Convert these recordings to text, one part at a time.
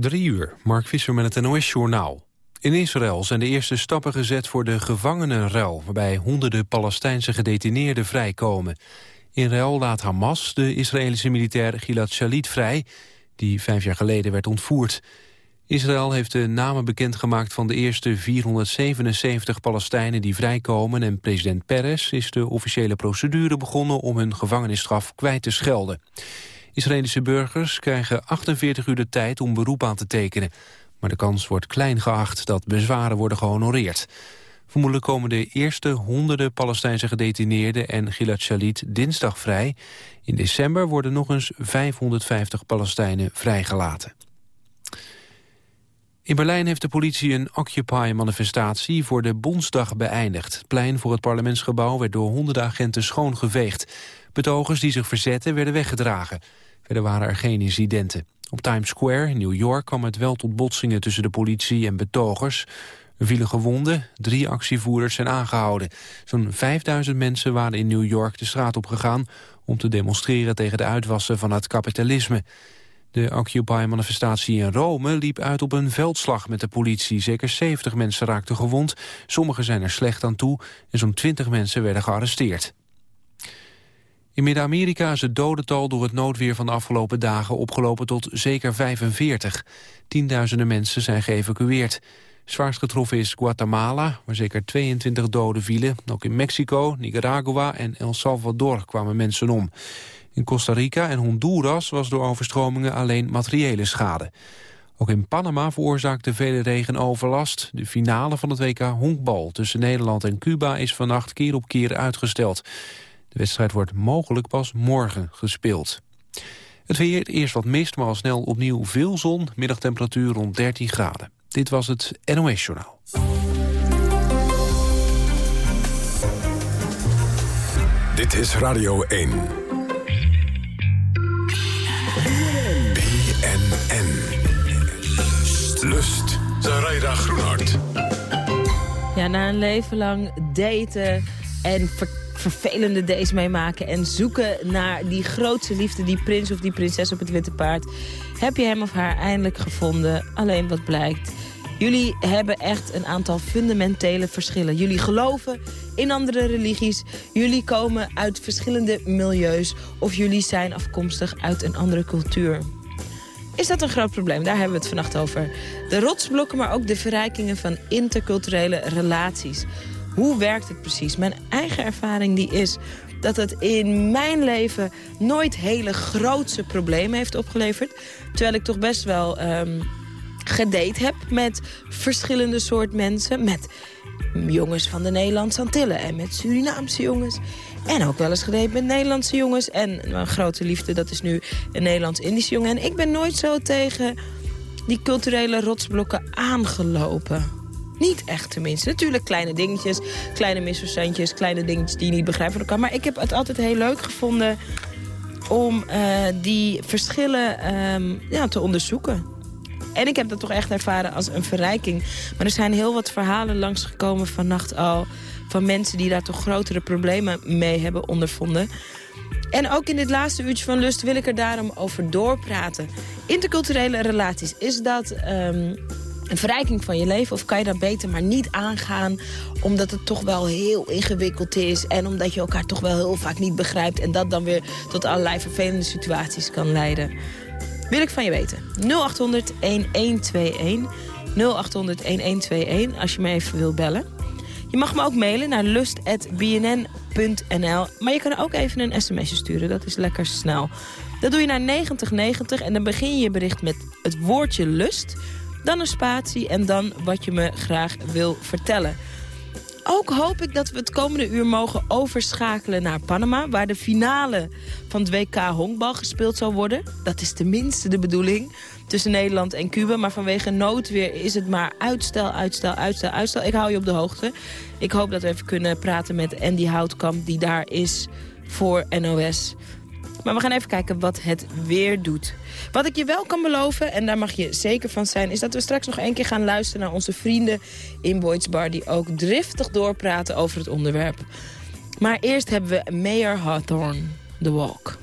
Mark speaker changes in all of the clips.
Speaker 1: Drie uur, Mark Visser met het NOS-journaal. In Israël zijn de eerste stappen gezet voor de gevangenenruil... waarbij honderden Palestijnse gedetineerden vrijkomen. In ruil laat Hamas de Israëlische militair Gilad Shalit vrij... die vijf jaar geleden werd ontvoerd. Israël heeft de namen bekendgemaakt van de eerste 477 Palestijnen die vrijkomen... en president Peres is de officiële procedure begonnen om hun gevangenisstraf kwijt te schelden. Israëlische burgers krijgen 48 uur de tijd om beroep aan te tekenen. Maar de kans wordt klein geacht dat bezwaren worden gehonoreerd. Vermoedelijk komen de eerste honderden Palestijnse gedetineerden en Gilad Shalit dinsdag vrij. In december worden nog eens 550 Palestijnen vrijgelaten. In Berlijn heeft de politie een Occupy-manifestatie voor de Bondsdag beëindigd. Het plein voor het parlementsgebouw werd door honderden agenten schoongeveegd. Betogers die zich verzetten werden weggedragen. Verder waren er geen incidenten. Op Times Square in New York kwam het wel tot botsingen tussen de politie en betogers. Er vielen gewonden, drie actievoerders zijn aangehouden. Zo'n 5000 mensen waren in New York de straat op gegaan... om te demonstreren tegen de uitwassen van het kapitalisme. De Occupy-manifestatie in Rome liep uit op een veldslag met de politie. Zeker 70 mensen raakten gewond, sommigen zijn er slecht aan toe... en zo'n 20 mensen werden gearresteerd. In Midden-Amerika is het dodental door het noodweer van de afgelopen dagen opgelopen tot zeker 45. Tienduizenden mensen zijn geëvacueerd. Zwaarst getroffen is Guatemala, waar zeker 22 doden vielen. Ook in Mexico, Nicaragua en El Salvador kwamen mensen om. In Costa Rica en Honduras was door overstromingen alleen materiële schade. Ook in Panama veroorzaakte vele regen overlast. De finale van het WK honkbal tussen Nederland en Cuba is vannacht keer op keer uitgesteld. De wedstrijd wordt mogelijk pas morgen gespeeld. Het weer, eerst wat mist, maar al snel opnieuw veel zon. Middagtemperatuur rond 13 graden. Dit was het NOS Journaal.
Speaker 2: Dit is Radio 1. BNN. Lust. Zaraida Groenhart.
Speaker 3: Ja, na een leven lang daten en vervelende days meemaken... en zoeken naar die grootste liefde, die prins of die prinses op het witte paard... heb je hem of haar eindelijk gevonden. Alleen wat blijkt... Jullie hebben echt een aantal fundamentele verschillen. Jullie geloven in andere religies. Jullie komen uit verschillende milieus. Of jullie zijn afkomstig uit een andere cultuur. Is dat een groot probleem? Daar hebben we het vannacht over. De rotsblokken, maar ook de verrijkingen van interculturele relaties. Hoe werkt het precies? Mijn eigen ervaring die is dat het in mijn leven nooit hele grootse problemen heeft opgeleverd. Terwijl ik toch best wel um, gedate heb met verschillende soort mensen. Met jongens van de Nederlandse Antillen en met Surinaamse jongens. En ook wel eens gedate met Nederlandse jongens. En mijn grote liefde, dat is nu een Nederlands-Indische jongen. En ik ben nooit zo tegen die culturele rotsblokken aangelopen. Niet echt tenminste. Natuurlijk kleine dingetjes, kleine misverstandjes, kleine dingetjes die je niet begrijpt van elkaar. Maar ik heb het altijd heel leuk gevonden om uh, die verschillen um, ja, te onderzoeken. En ik heb dat toch echt ervaren als een verrijking. Maar er zijn heel wat verhalen langsgekomen vannacht al... van mensen die daar toch grotere problemen mee hebben ondervonden. En ook in dit laatste uurtje van Lust wil ik er daarom over doorpraten. Interculturele relaties, is dat... Um, een verrijking van je leven? Of kan je dat beter maar niet aangaan... omdat het toch wel heel ingewikkeld is... en omdat je elkaar toch wel heel vaak niet begrijpt... en dat dan weer tot allerlei vervelende situaties kan leiden? Wil ik van je weten. 0800-1121. 0800-1121 als je me even wil bellen. Je mag me ook mailen naar lust.bnn.nl. Maar je kan ook even een sms'je sturen. Dat is lekker snel. Dat doe je naar 9090 en dan begin je je bericht met het woordje lust dan een spatie en dan wat je me graag wil vertellen. Ook hoop ik dat we het komende uur mogen overschakelen naar Panama... waar de finale van het WK honkbal gespeeld zal worden. Dat is tenminste de bedoeling tussen Nederland en Cuba. Maar vanwege noodweer is het maar uitstel, uitstel, uitstel, uitstel. Ik hou je op de hoogte. Ik hoop dat we even kunnen praten met Andy Houtkamp... die daar is voor NOS. Maar we gaan even kijken wat het weer doet. Wat ik je wel kan beloven, en daar mag je zeker van zijn... is dat we straks nog één keer gaan luisteren naar onze vrienden in Boyd's Bar... die ook driftig doorpraten over het onderwerp. Maar eerst hebben we Mayor Hawthorne, The Walk.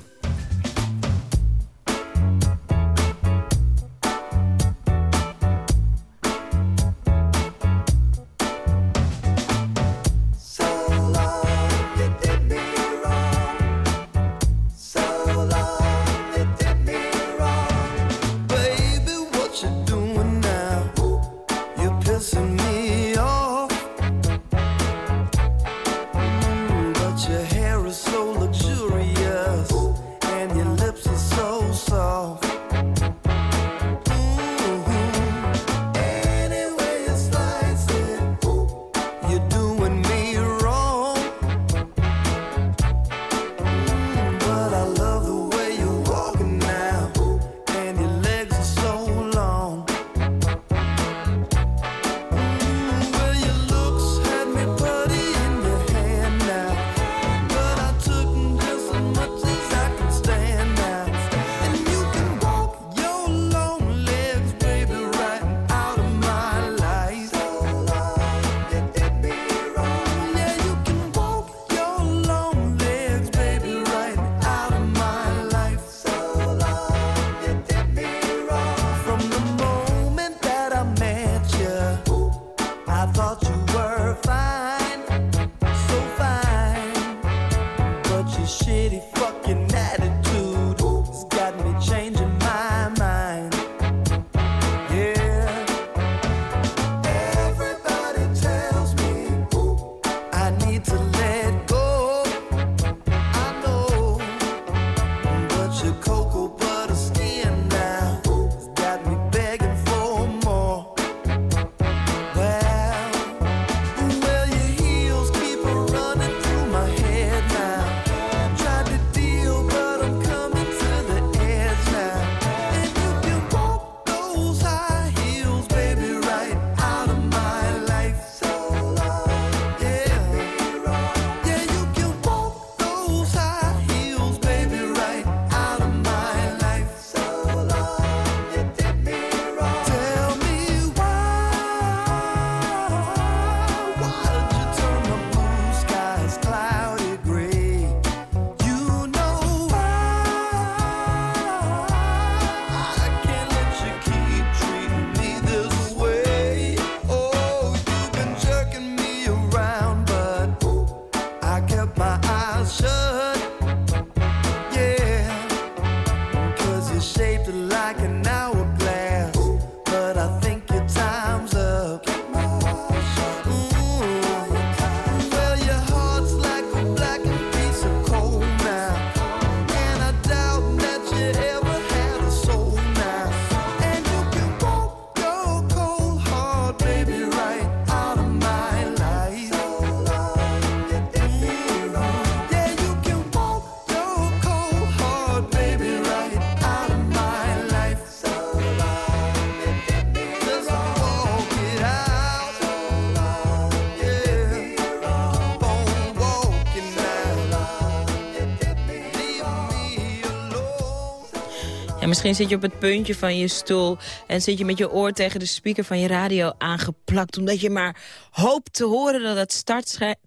Speaker 3: Misschien zit je op het puntje van je stoel... en zit je met je oor tegen de speaker van je radio aangeplakt... omdat je maar hoopt te horen dat het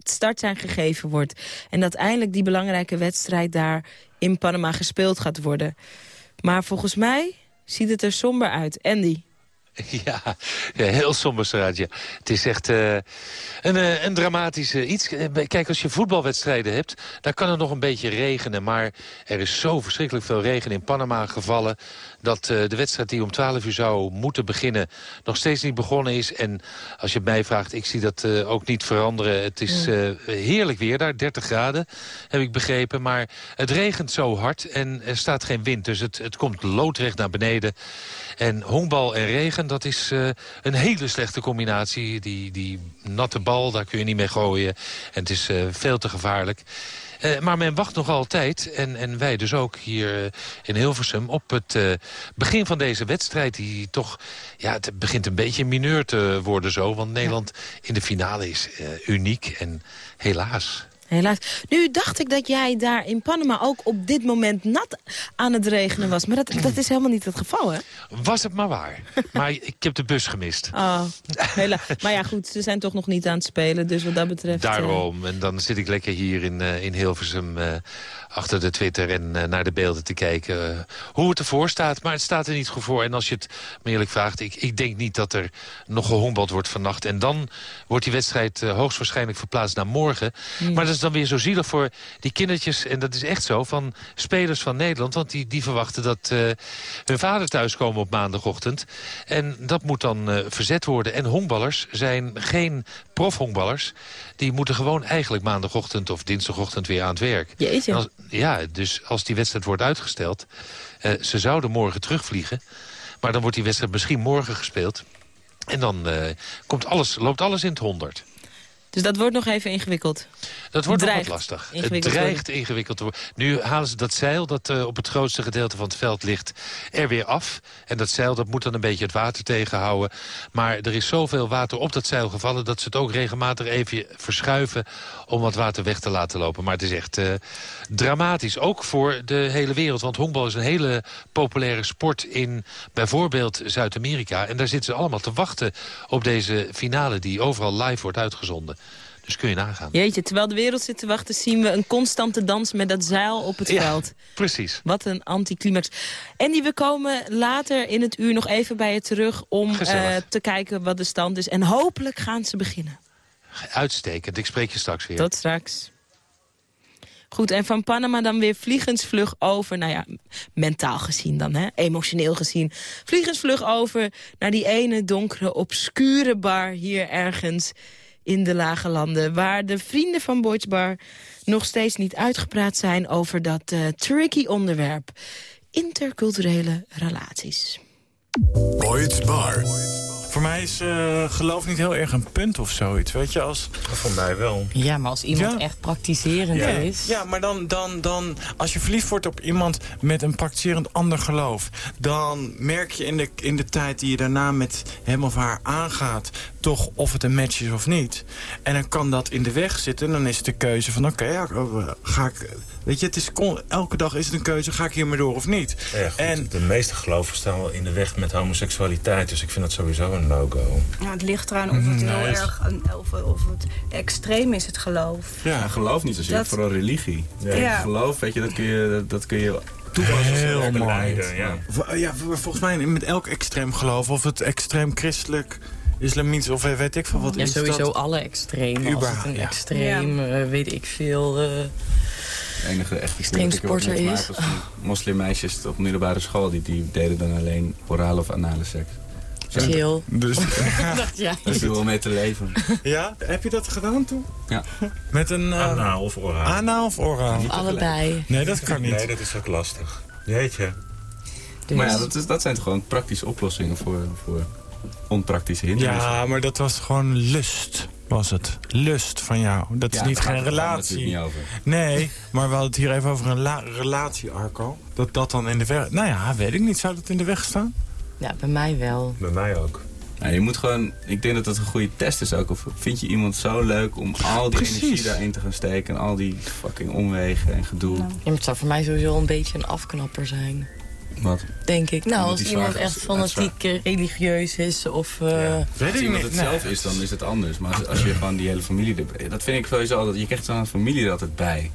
Speaker 3: start, zijn gegeven wordt. En dat eindelijk die belangrijke wedstrijd daar in Panama gespeeld gaat worden. Maar volgens mij ziet het er somber uit. Andy?
Speaker 4: Ja, heel somber eruit. Ja. Het is echt uh, een, uh, een dramatisch uh, iets. Kijk, als je voetbalwedstrijden hebt, daar kan het nog een beetje regenen. Maar er is zo verschrikkelijk veel regen in Panama gevallen... dat de wedstrijd die om 12 uur zou moeten beginnen nog steeds niet begonnen is. En als je mij vraagt, ik zie dat ook niet veranderen. Het is heerlijk weer daar, 30 graden, heb ik begrepen. Maar het regent zo hard en er staat geen wind. Dus het, het komt loodrecht naar beneden. En honkbal en regen, dat is een hele slechte combinatie. Die, die natte bal, daar kun je niet mee gooien. En het is veel te gevaarlijk. Uh, maar men wacht nog altijd, en, en wij dus ook hier uh, in Hilversum... op het uh, begin van deze wedstrijd die toch... Ja, het begint een beetje mineur te worden zo. Want Nederland in de finale is uniek en helaas...
Speaker 3: Helaas. Nu dacht ik dat jij daar in Panama ook op dit moment nat aan het regenen was. Maar dat, dat is helemaal niet het geval, hè?
Speaker 4: Was het maar waar. maar ik heb de bus gemist.
Speaker 3: Oh, helaas. Maar ja, goed, ze zijn toch nog niet aan het spelen. Dus wat dat betreft...
Speaker 4: Daarom. Uh... En dan zit ik lekker hier in, uh, in Hilversum... Uh, achter de Twitter en uh, naar de beelden te kijken uh, hoe het ervoor staat. Maar het staat er niet goed voor. En als je het me eerlijk vraagt, ik, ik denk niet dat er nog gehonkbald wordt vannacht. En dan wordt die wedstrijd hoogstwaarschijnlijk verplaatst naar morgen. Mm. Maar is dan weer zo zielig voor die kindertjes, en dat is echt zo, van spelers van Nederland. Want die, die verwachten dat hun vader thuiskomen op maandagochtend. En dat moet dan verzet worden. En honkballers zijn geen profhonkballers. Die moeten gewoon eigenlijk maandagochtend of dinsdagochtend weer aan het werk.
Speaker 3: Jeetje.
Speaker 4: Als, ja, dus als die wedstrijd wordt uitgesteld... Uh, ze zouden morgen terugvliegen. Maar dan wordt die wedstrijd misschien morgen gespeeld. En dan uh, komt alles, loopt alles in het honderd.
Speaker 3: Dus dat wordt nog even ingewikkeld.
Speaker 4: Dat wordt nog wat lastig. Het dreigt ingewikkeld te worden. Nu halen ze dat zeil dat uh, op het grootste gedeelte van het veld ligt er weer af. En dat zeil dat moet dan een beetje het water tegenhouden. Maar er is zoveel water op dat zeil gevallen... dat ze het ook regelmatig even verschuiven om wat water weg te laten lopen. Maar het is echt uh, dramatisch. Ook voor de hele wereld. Want honkbal is een hele populaire sport in bijvoorbeeld Zuid-Amerika. En daar zitten ze allemaal te wachten op deze finale... die overal live wordt uitgezonden. Dus kun je nagaan.
Speaker 3: Jeetje, terwijl de wereld zit te wachten... zien we een constante dans met dat zeil op het
Speaker 4: ja,
Speaker 3: veld.
Speaker 4: precies.
Speaker 3: Wat een anticlimax. Andy, we komen later in het uur nog even bij je terug... om uh, te kijken wat de stand is. En hopelijk gaan ze beginnen.
Speaker 4: Uitstekend. Ik spreek je straks weer.
Speaker 3: Tot straks. Goed, en van Panama dan weer vliegensvlug over. Nou ja, mentaal gezien dan, hè? emotioneel gezien. Vliegensvlug over naar die ene donkere, obscure bar hier ergens in de lage landen... waar de vrienden van Boyd's Bar nog steeds niet uitgepraat zijn... over dat uh, tricky onderwerp. Interculturele relaties.
Speaker 2: Boyd's Bar.
Speaker 5: Voor mij is uh, geloof niet heel erg een punt of zoiets, weet je? Als...
Speaker 6: Voor mij wel.
Speaker 7: Ja, maar als iemand ja. echt praktiserend
Speaker 5: ja.
Speaker 7: is...
Speaker 5: Ja, maar dan, dan, dan, als je verliefd wordt op iemand met een praktiserend ander geloof... dan merk je in de, in de tijd die je daarna met hem of haar aangaat... toch of het een match is of niet. En dan kan dat in de weg zitten. Dan is het de keuze van, oké, okay, ja, ga ik... Weet je, het is, elke dag is het een keuze, ga ik hiermee door of niet?
Speaker 6: Ja, goed, en de meeste geloven staan wel in de weg met homoseksualiteit. Dus ik vind dat sowieso een no-go.
Speaker 8: Ja, het ligt eraan of het heel nee, erg of, of het extreem is, het geloof.
Speaker 9: Ja, geloof niet zozeer, dat... vooral religie. Ja. ja. Geloof, weet je, dat kun je, dat kun je
Speaker 5: toepassen. Heel mooi. Ja. ja, volgens mij met elk extreem geloof, of het extreem christelijk islamitisch of weet ik veel wat
Speaker 7: ja,
Speaker 5: is
Speaker 7: sowieso
Speaker 5: dat?
Speaker 7: alle extremen. Als het een extreem, ja. uh, weet ik veel... Uh,
Speaker 9: de enige echt
Speaker 7: extreem sporter is.
Speaker 9: Moslimmeisjes op middelbare school, die, die deden dan alleen orale of anale seks.
Speaker 7: Chill.
Speaker 5: Dus,
Speaker 7: dacht jij
Speaker 9: dus er wel mee te leven.
Speaker 5: Ja? Heb je dat gedaan toen?
Speaker 9: Ja.
Speaker 5: Met een... Uh,
Speaker 6: anaal of oraal?
Speaker 5: Anaal of oraal?
Speaker 7: Allebei.
Speaker 5: Nee, dat kan niet.
Speaker 6: Nee, dat is ook lastig. Jeetje.
Speaker 9: Dus. Maar ja, dat, is, dat zijn gewoon praktische oplossingen voor, voor onpraktische hindernissen.
Speaker 5: Ja, maar dat was gewoon lust, was het. Lust van jou. Dat is
Speaker 9: ja,
Speaker 5: niet geen relatie.
Speaker 9: Niet over.
Speaker 5: Nee, maar we hadden het hier even over een relatie, Arco. Dat dat dan in de weg... Nou ja, weet ik niet. Zou dat in de weg staan?
Speaker 7: Ja, bij mij wel.
Speaker 6: Bij mij ook.
Speaker 9: Je moet gewoon, ik denk dat dat een goede test is ook. Of vind je iemand zo leuk om al die
Speaker 5: Precies.
Speaker 9: energie daarin te gaan steken... en al die fucking omwegen en gedoe.
Speaker 7: Ja, maar het zou voor mij sowieso een beetje een afknapper zijn.
Speaker 9: Wat?
Speaker 7: Denk ik. Nou,
Speaker 9: Omdat
Speaker 7: als iemand echt fanatiek religieus is of... eh,
Speaker 5: Weet
Speaker 9: Als iemand het
Speaker 5: Nee.
Speaker 9: zelf is, dan is het anders. Maar als, als je gewoon die hele familie... Dat vind ik sowieso altijd... Je krijgt zo'n familie er altijd bij.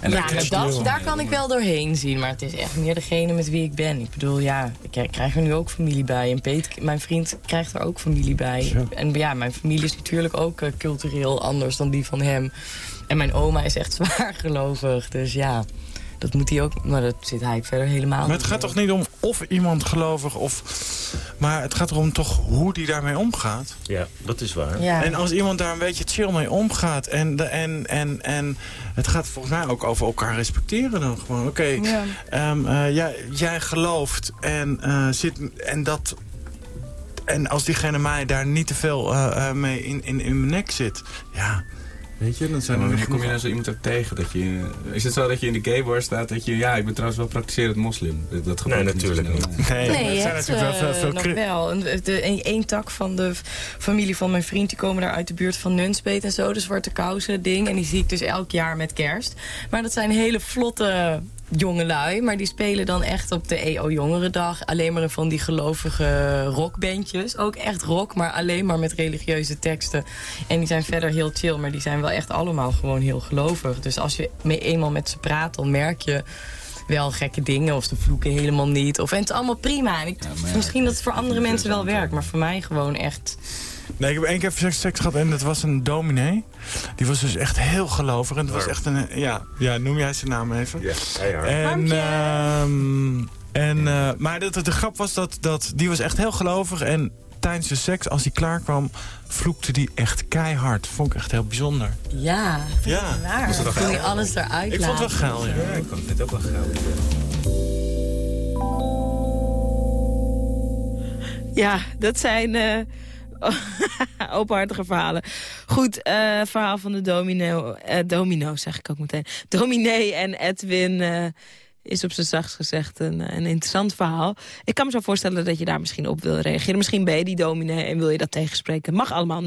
Speaker 9: En
Speaker 7: ja, dat, daar kan ik wel doorheen zien. Maar het is echt meer degene met wie ik ben. Ik bedoel, ja, ik krijg er nu ook familie bij. En Peter, mijn vriend, krijgt er ook familie bij. En ja, mijn familie is natuurlijk ook eh, cultureel anders dan die van hem. En mijn oma is echt zwaar gelovig. Dus ja, dat moet hij ook... Maar dat zit hij verder helemaal
Speaker 5: Maar het gaat toch niet om of iemand gelovig of... Maar het gaat erom toch hoe die daarmee omgaat.
Speaker 6: Ja, dat is waar.
Speaker 7: Ja.
Speaker 5: En als iemand daar een beetje chill mee omgaat... en, de, en, en, en het gaat volgens mij ook over elkaar respecteren dan gewoon. Oké,
Speaker 7: Ja.
Speaker 5: ehm, eh, jij, jij gelooft en, eh, zit, en dat... En als diegene mij daar niet te veel eh, eh, mee in, in, in mijn nek zit... Ja, weet je, dan
Speaker 9: Ja,
Speaker 5: zijn er
Speaker 9: wanneer kom je nou zo iemand ook tegen? Dat je, is het zo dat je in de gaybar staat dat je... Ja, ik ben trouwens wel praktiserend moslim. Dat, gebeurt
Speaker 6: Nee, natuurlijk niet.
Speaker 5: Nee,
Speaker 7: Nee,
Speaker 5: er zijn natuurlijk wel veel,
Speaker 7: eh,
Speaker 5: veel
Speaker 7: nog
Speaker 5: cri-
Speaker 7: wel. Één tak van de familie van mijn vriend... die komen daar uit de buurt van Nunspeet en zo. De Zwarte Kousen ding. En die zie ik dus elk jaar met kerst. Maar dat zijn hele vlotte jongelui. Maar die spelen dan echt op de EO Jongerendag... alleen maar van die gelovige rockbandjes. Ook echt rock, maar alleen maar met religieuze teksten. En die zijn verder heel chill. Maar die zijn wel echt allemaal gewoon heel gelovig. Dus als je me eenmaal met ze praat, dan merk je wel gekke dingen of ze vloeken helemaal niet. Of, en het is allemaal prima. En ik,
Speaker 9: Ja, maar ja,
Speaker 7: misschien dat het voor andere mensen wel werkt, maar voor mij gewoon echt...
Speaker 5: Nee, ik heb één keer seks, seks gehad en dat was een dominee. Die was dus echt heel gelovig. En dat was echt een... Ja, ja noem jij zijn naam even.
Speaker 6: Ja, keihard.
Speaker 5: En, ehm, en, eh, maar dat, de grap was dat, dat die was echt heel gelovig. En tijdens de seks, als hij klaar kwam, vloekte die echt keihard. Vond ik echt heel bijzonder.
Speaker 7: Ja,
Speaker 5: Ja,
Speaker 7: waar.
Speaker 9: Was
Speaker 7: Toen hij
Speaker 9: geil?
Speaker 7: alles eruit
Speaker 5: ik vond het wel geil, ja.
Speaker 6: Ja, ik vond het ook wel geldig.
Speaker 3: Ja, dat zijn openhartige verhalen. Goed, eh, verhaal van de domino, eh, domino, zeg ik ook meteen. Dominee en Edwin eh, is op zijn zachtst gezegd een, een interessant verhaal. Ik kan me zo voorstellen dat je daar misschien op wil reageren. Misschien ben je die dominee en wil je dat tegenspreken. Mag allemaal 0800-1121.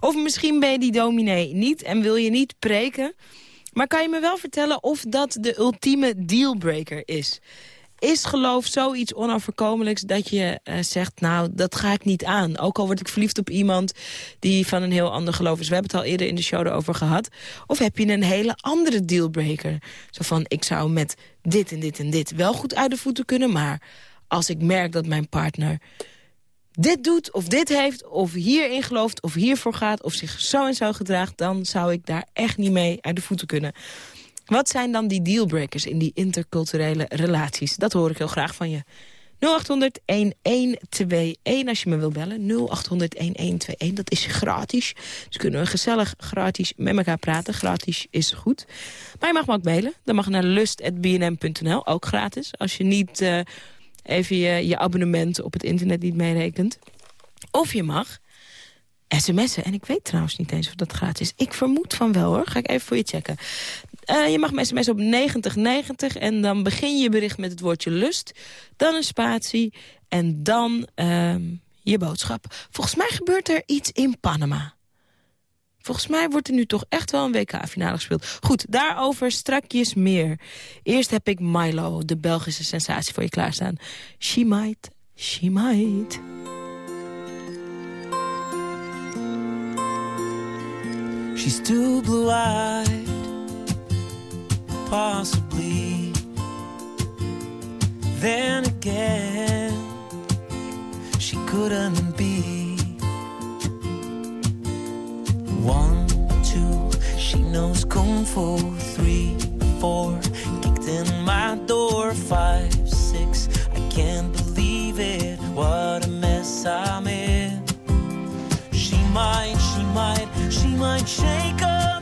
Speaker 3: Of misschien ben je die dominee niet en wil je niet preken. Maar kan je me wel vertellen of dat de ultieme dealbreaker is? Is geloof zoiets onoverkomelijks dat je eh, zegt... nou, dat ga ik niet aan. Ook al word ik verliefd op iemand die van een heel ander geloof is. We hebben het al eerder in de show erover gehad. Of heb je een hele andere dealbreaker? Zo van, ik zou met dit en dit en dit wel goed uit de voeten kunnen... maar als ik merk dat mijn partner dit doet of dit heeft... of hierin gelooft of hiervoor gaat of zich zo en zo gedraagt... dan zou ik daar echt niet mee uit de voeten kunnen. Wat zijn dan die dealbreakers in die interculturele relaties? Dat hoor ik heel graag van je. 0800-1121 als je me wil bellen. 0800-1121, dat is gratis. Dus kunnen we gezellig gratis met elkaar praten. Gratis is goed. Maar je mag me ook mailen. Dan mag naar lust.bnm.nl, ook gratis. Als je niet eh, even je, je abonnement op het internet niet meerekent. Of je mag sms'en. En ik weet trouwens niet eens of dat gratis is. Ik vermoed van wel hoor. Ga ik even voor je checken. Eh, je mag me sms op 9090 en dan begin je bericht met het woordje lust. Dan een spatie en dan ehm, je boodschap. Volgens mij gebeurt er iets in Panama. Volgens mij wordt er nu toch echt wel een WK-finale gespeeld. Goed, daarover strakjes meer. Eerst heb ik Milo, de Belgische sensatie, voor je klaarstaan. She might, she might.
Speaker 10: She's too blue-eyed, possibly. Then again, she couldn't be. One, two, she knows kung fu. Three, four, kicked in my door. Five, six, I can't believe it. What a mess I'm in. She might, she might, she might shake up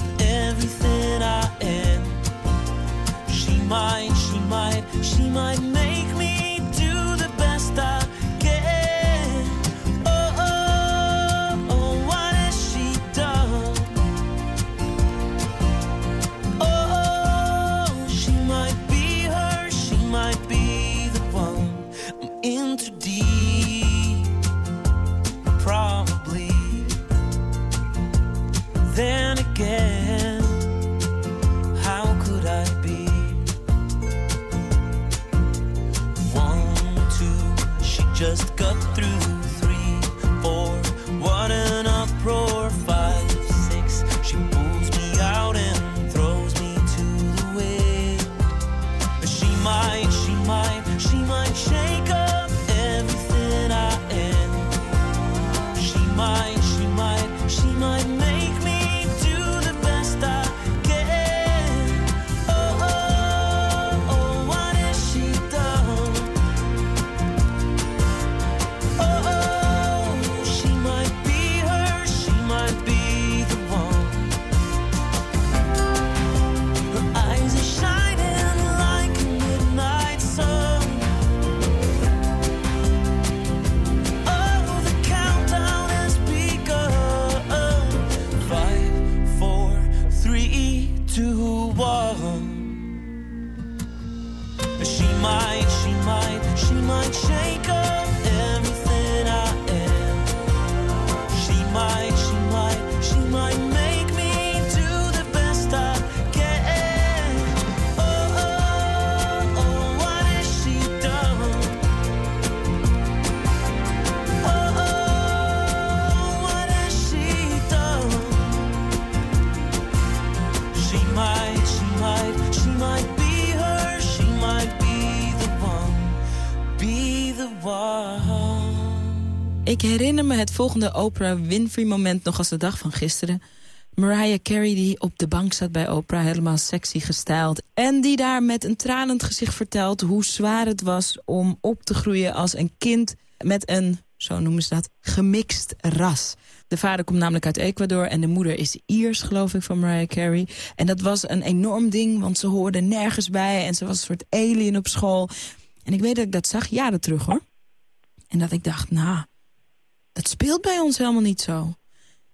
Speaker 10: might, she might, she might make
Speaker 3: het volgende Oprah Winfrey moment nog als de dag van gisteren. Mariah Carey die op de bank zat bij Oprah, helemaal sexy gestyled. En die daar met een tranend gezicht vertelt hoe zwaar het was om op te groeien als een kind met een, zo noemen ze dat, gemixt ras. De vader komt namelijk uit Ecuador en de moeder is Iers, geloof ik, van Mariah Carey. En dat was een enorm ding, want ze hoorde nergens bij en ze was een soort alien op school. En ik weet dat ik dat zag jaren terug, hoor. En dat ik dacht, nou, dat speelt bij ons helemaal niet zo.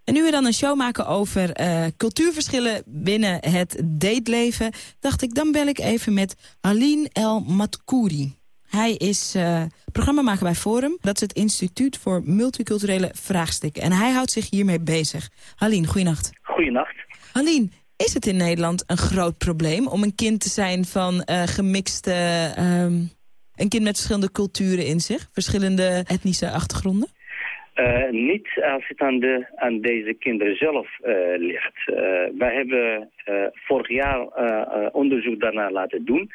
Speaker 3: En nu we dan een show maken over eh, cultuurverschillen binnen het dateleven... dacht ik, dan bel ik even met Aline El Matkouri. Hij is uh, programmamaker bij Forum. Dat is het Instituut voor Multiculturele Vraagstukken. En hij houdt zich hiermee bezig. Aline, goeienacht.
Speaker 11: Goeienacht.
Speaker 3: Aline, is het in Nederland een groot probleem... om een kind te zijn van uh, gemixte... Um, een kind met verschillende culturen in zich? Verschillende etnische achtergronden?
Speaker 11: Uh, niet als het aan, de, aan deze kinderen zelf uh, ligt. Uh, wij hebben vorig jaar onderzoek daarna laten doen.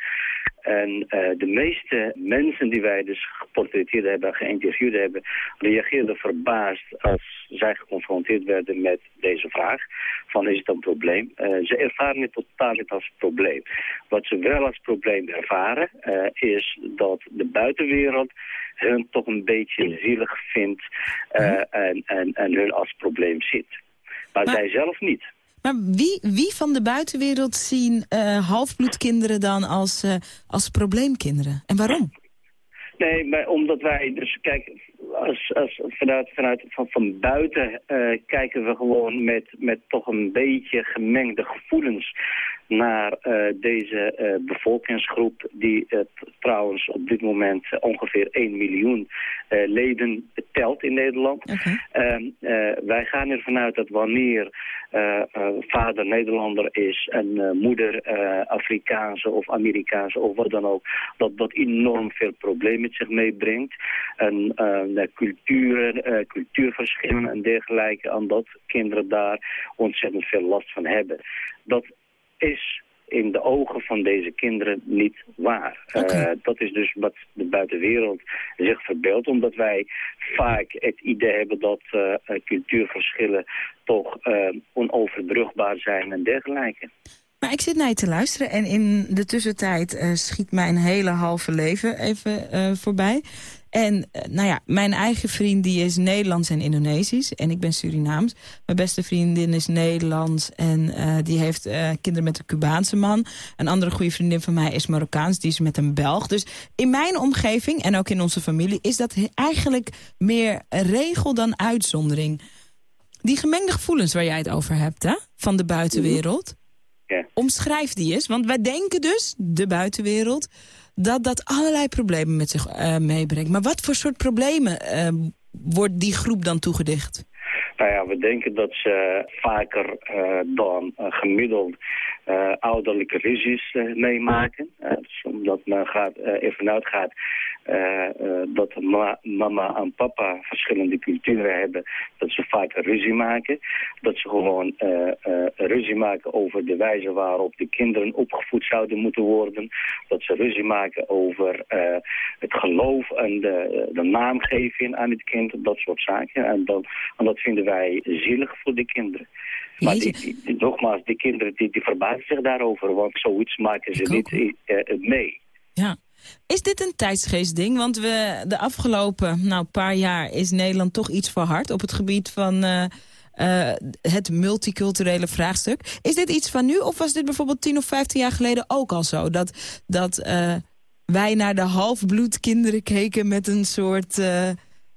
Speaker 11: En de meeste mensen die wij dus geportretteerd hebben, geïnterviewd hebben, reageerden verbaasd als zij geconfronteerd werden met deze vraag. Van is het een probleem? ze ervaren het totaal niet als probleem. Wat ze wel als probleem ervaren, is dat de buitenwereld hun toch een beetje zielig vindt uh, en, en, en hun als probleem ziet. Maar, maar zij zelf niet.
Speaker 3: Maar wie, wie van de buitenwereld zien uh, halfbloedkinderen dan als, uh, als probleemkinderen? En waarom?
Speaker 11: Nee, maar omdat wij dus, kijk, als, als, vanuit, vanuit van, van buiten uh, kijken we gewoon met, met toch een beetje gemengde gevoelens naar uh, deze uh, bevolkingsgroep die trouwens op dit moment ongeveer 1 miljoen leden telt in Nederland. Okay. wij gaan ervan uit dat wanneer vader Nederlander is en moeder Afrikaanse of Amerikaanse of wat dan ook, dat dat enorm veel problemen met zich meebrengt. En culturen, uh, cultuurverschillen en dergelijke, aan dat kinderen daar ontzettend veel last van hebben. Dat is in de ogen van deze kinderen niet waar. Okay. Uh, dat is dus wat de buitenwereld zich verbeeldt, omdat wij vaak het idee hebben dat uh, cultuurverschillen toch onoverbrugbaar zijn en dergelijke.
Speaker 3: Maar ik zit naar je te luisteren en in de tussentijd schiet mijn hele halve leven even voorbij. En uh, nou ja, mijn eigen vriend die is Nederlands en Indonesisch en ik ben Surinaams. Mijn beste vriendin is Nederlands en die heeft kinderen met een Cubaanse man. Een andere goede vriendin van mij is Marokkaans, die is met een Belg. Dus in mijn omgeving en ook in onze familie is dat eigenlijk meer regel dan uitzondering. Die gemengde gevoelens waar jij het over hebt, hè, van de buitenwereld...
Speaker 11: Ja.
Speaker 3: Omschrijf die eens, want wij denken dus, de buitenwereld... dat dat allerlei problemen met zich uh, meebrengt. Maar wat voor soort problemen uh, wordt die groep dan toegedicht?
Speaker 11: Nou ja, we denken dat ze vaker uh, dan gemiddeld uh, ouderlijke ruzies uh, meemaken. Dus omdat men gaat, ervan uitgaat dat ma mama en papa verschillende culturen hebben. Dat ze vaak ruzie maken. Dat ze gewoon ruzie maken over de wijze waarop de kinderen opgevoed zouden moeten worden. Dat ze ruzie maken over het geloof en de, de naamgeving aan het kind. Dat soort zaken. En, dan, en dat vinden wij zielig voor de kinderen. Maar die, die, nogmaals, die kinderen die, die verbazen zich daarover, want zoiets maken ze niet uh, mee.
Speaker 3: Ja. Is dit een tijdsgeestding? Want we, de afgelopen nou, paar jaar is Nederland toch iets verhard op het gebied van uh, uh, het multiculturele vraagstuk. Is dit iets van nu of was dit bijvoorbeeld 10 of 15 jaar geleden ook al zo? Dat, dat wij naar de halfbloedkinderen keken met een soort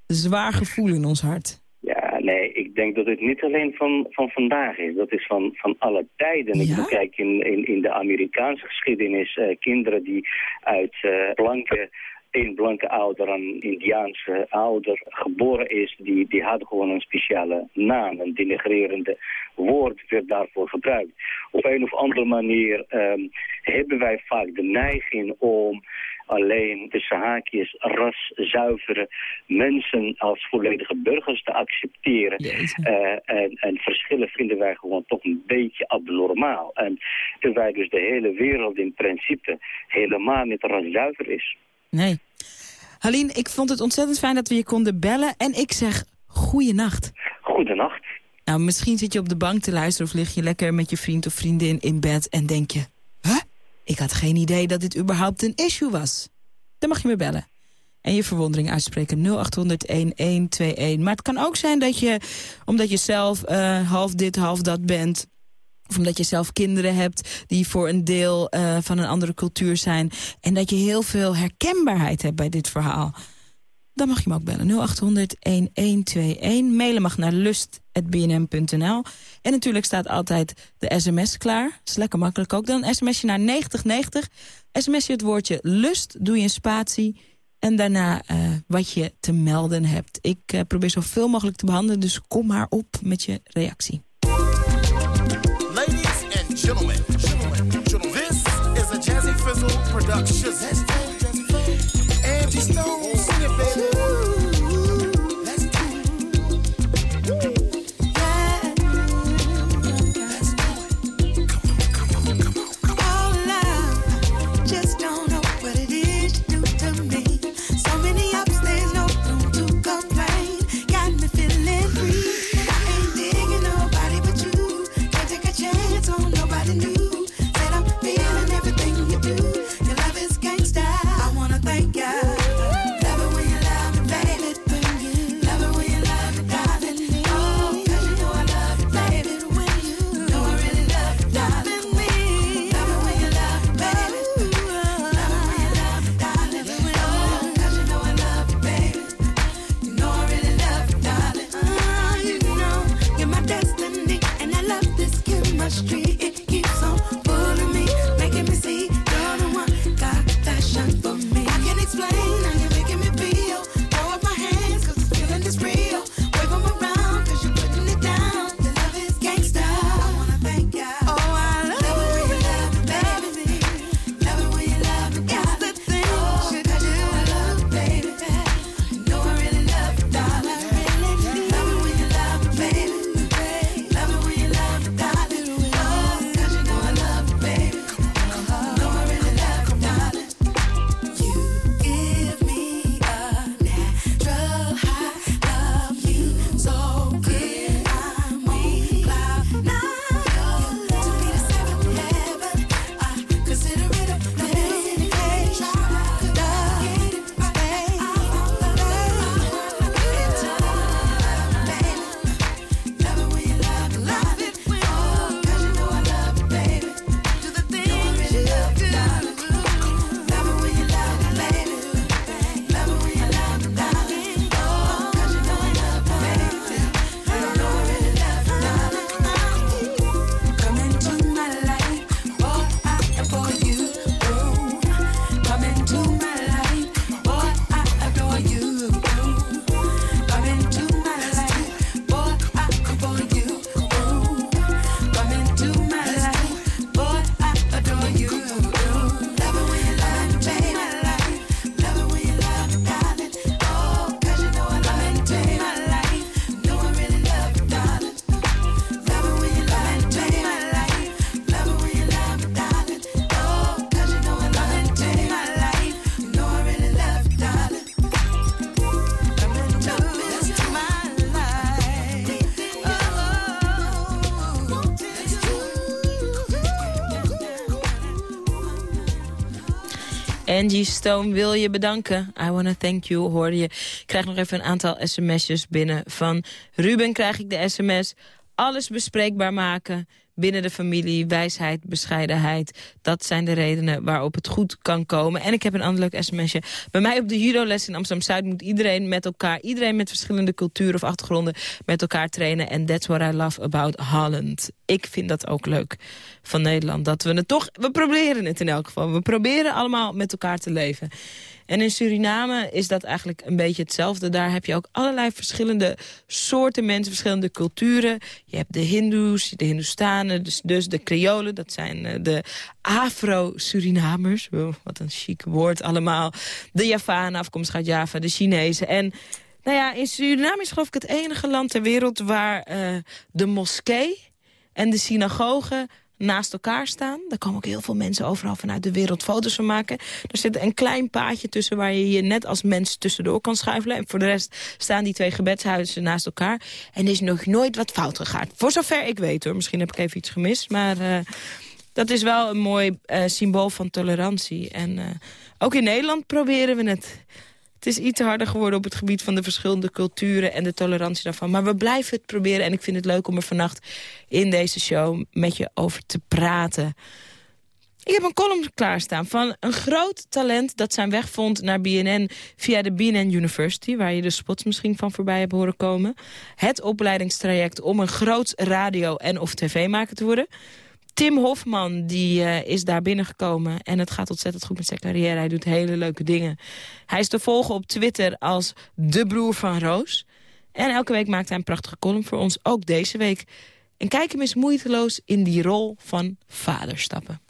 Speaker 3: zwaar gevoel in ons hart?
Speaker 11: Nee, ik denk dat het niet alleen van, van vandaag is. Dat is van, van alle tijden. Ik kijk in, in, in de Amerikaanse geschiedenis uh, kinderen die uit uh, blanke een blanke ouder, een Indiaanse ouder geboren is, die, die had gewoon een speciale naam. Een denigrerende woord werd daarvoor gebruikt. Op een of andere manier um, hebben wij vaak de neiging om alleen tussen haakjes raszuivere mensen als volledige burgers te accepteren. Uh, en, en, verschillen vinden wij gewoon toch een beetje abnormaal. En terwijl dus de hele wereld in principe helemaal niet raszuiver is.
Speaker 3: Nee. Haline, ik vond het ontzettend fijn dat we je konden bellen. En ik zeg goeienacht.
Speaker 11: Goedenacht.
Speaker 3: Nou, misschien zit je op de bank te luisteren... of lig je lekker met je vriend of vriendin in bed en denk je... Ik had geen idee dat dit überhaupt een issue was. Dan mag je me bellen. En je verwondering uitspreken 0800-1121. Maar het kan ook zijn dat je, omdat je zelf uh, half dit, half dat bent... Of omdat je zelf kinderen hebt die voor een deel uh, van een andere cultuur zijn. En dat je heel veel herkenbaarheid hebt bij dit verhaal. Dan mag je me ook bellen. 0800-1121. Mailen mag naar lust.bnm.nl. En natuurlijk staat altijd de sms klaar. Is lekker makkelijk ook. Dan sms je naar 9090. Sms je het woordje lust, doe je een spatie... En daarna uh, wat je te melden hebt. Ik uh, probeer zoveel mogelijk te behandelen, dus kom maar op met je reactie. gentlemen, gentlemen, gentlemen. This is a Jazzy Fizzle production. Angie Stone wil je bedanken. I wanna thank you, hoorde je. Ik krijg nog even een aantal sms'jes binnen. Van Ruben krijg ik de sms. Alles bespreekbaar maken binnen de familie, wijsheid, bescheidenheid. Dat zijn de redenen waarop het goed kan komen. En ik heb een ander leuk sms'je. Bij mij op de judo-les in Amsterdam-Zuid moet iedereen met elkaar... iedereen met verschillende culturen of achtergronden met elkaar trainen. En that's what I love about Holland. Ik vind dat ook leuk van Nederland. Dat we het toch... We proberen het in elk geval. We proberen allemaal met elkaar te leven. En in Suriname is dat eigenlijk een beetje hetzelfde. Daar heb je ook allerlei verschillende soorten mensen, verschillende culturen. Je hebt de Hindoes, de Hindoestanen, dus, dus de Creolen. Dat zijn eh, de Afro-Surinamers. Wat een chic woord allemaal. De Javanen, afkomstig uit Java, de Chinezen. En nou ja, in Suriname is geloof ik het enige land ter wereld... waar uh, de moskee en de synagoge naast elkaar staan. Daar komen ook heel veel mensen overal vanuit de wereld foto's van maken. Er zit een klein paadje tussen waar je je net als mens tussendoor kan schuifelen. En voor de rest staan die twee gebedshuizen naast elkaar. En er is nog nooit wat fout gegaan. Voor zover ik weet hoor. Misschien heb ik even iets gemist. Maar uh, dat is wel een mooi uh, symbool van tolerantie. En uh, ook in Nederland proberen we het het is iets harder geworden op het gebied van de verschillende culturen... en de tolerantie daarvan. Maar we blijven het proberen. En ik vind het leuk om er vannacht in deze show met je over te praten. Ik heb een column klaarstaan van een groot talent... dat zijn weg vond naar BNN via de BNN University... waar je de spots misschien van voorbij hebt horen komen. Het opleidingstraject om een groot radio- en of tv-maker te worden... Tim Hofman die, uh, is daar binnengekomen en het gaat ontzettend goed met zijn carrière. Hij doet hele leuke dingen. Hij is te volgen op Twitter als de broer van Roos. En elke week maakt hij een prachtige column voor ons, ook deze week. En kijk hem eens moeiteloos in die rol van vader stappen.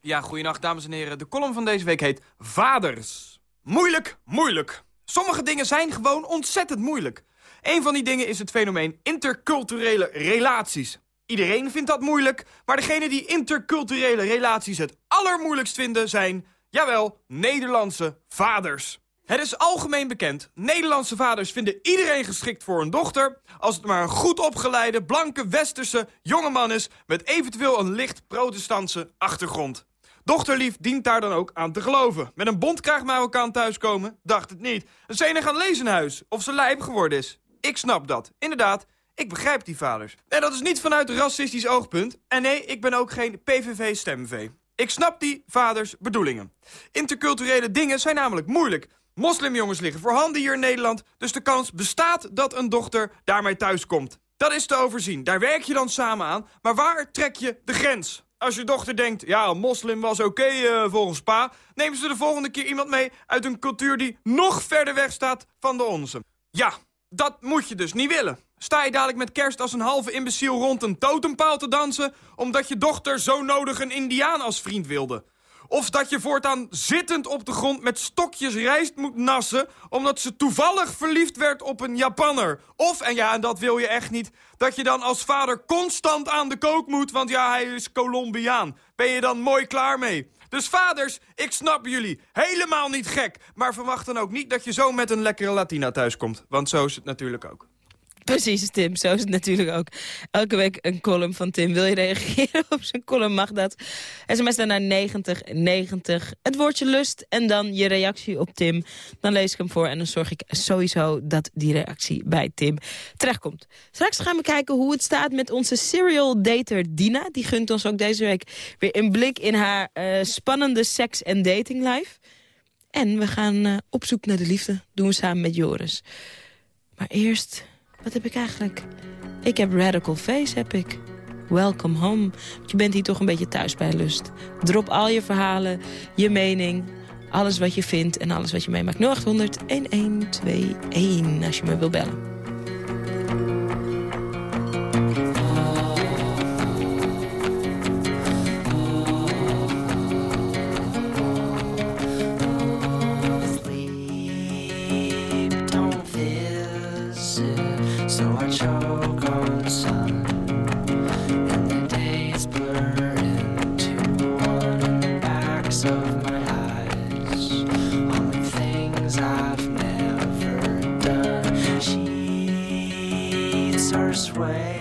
Speaker 12: Ja, goeienacht dames en heren. De column van deze week heet Vaders. Moeilijk, moeilijk. Sommige dingen zijn gewoon ontzettend moeilijk. Een van die dingen is het fenomeen interculturele relaties. Iedereen vindt dat moeilijk, maar degene die interculturele relaties het allermoeilijkst vinden zijn, jawel, Nederlandse vaders. Het is algemeen bekend, Nederlandse vaders vinden iedereen geschikt voor een dochter... als het maar een goed opgeleide, blanke, westerse jongeman is... met eventueel een licht protestantse achtergrond. Dochterlief dient daar dan ook aan te geloven. Met een bondkraag Marokkaan thuiskomen? Dacht het niet. Een zenig lezen huis, of ze lijp geworden is. Ik snap dat. Inderdaad, ik begrijp die vaders. En dat is niet vanuit racistisch oogpunt. En nee, ik ben ook geen PVV-stemvee. Ik snap die vaders bedoelingen. Interculturele dingen zijn namelijk moeilijk. Moslimjongens liggen voorhanden hier in Nederland... dus de kans bestaat dat een dochter daarmee thuiskomt. Dat is te overzien. Daar werk je dan samen aan. Maar waar trek je de grens? Als je dochter denkt, ja, een moslim was oké uh, volgens pa... nemen ze de volgende keer iemand mee uit een cultuur die nog verder weg staat van de onze. Ja, dat moet je dus niet willen. Sta je dadelijk met kerst als een halve imbeciel rond een totempaal te dansen... omdat je dochter zo nodig een indiaan als vriend wilde? Of dat je voortaan zittend op de grond met stokjes rijst moet nassen... omdat ze toevallig verliefd werd op een Japanner. Of, en ja, en dat wil je echt niet... dat je dan als vader constant aan de kook moet... want ja, hij is Colombiaan. Ben je dan mooi klaar mee? Dus vaders, ik snap jullie. Helemaal niet gek. Maar verwacht dan ook niet dat je zo met een lekkere Latina thuiskomt. Want zo is het natuurlijk ook.
Speaker 3: Precies, Tim. Zo is het natuurlijk ook. Elke week een column van Tim. Wil je reageren op zijn column, mag dat. SMS dan naar 9090. Het woordje lust en dan je reactie op Tim. Dan lees ik hem voor en dan zorg ik sowieso dat die reactie bij Tim terechtkomt. Straks gaan we kijken hoe het staat met onze serial dater Dina. Die gunt ons ook deze week weer een blik in haar uh, spannende seks- en dating life. En we gaan uh, op zoek naar de liefde. Doen we samen met Joris. Maar eerst... Wat heb ik eigenlijk? Ik heb Radical Face, heb ik. Welcome home. Je bent hier toch een beetje thuis bij Lust. Drop al je verhalen, je mening, alles wat je vindt en alles wat je meemaakt. 0800 1121 als je me wil bellen.
Speaker 10: so I choke on sun. And the days blur into one the backs of my eyes. On things I've never done, her sway.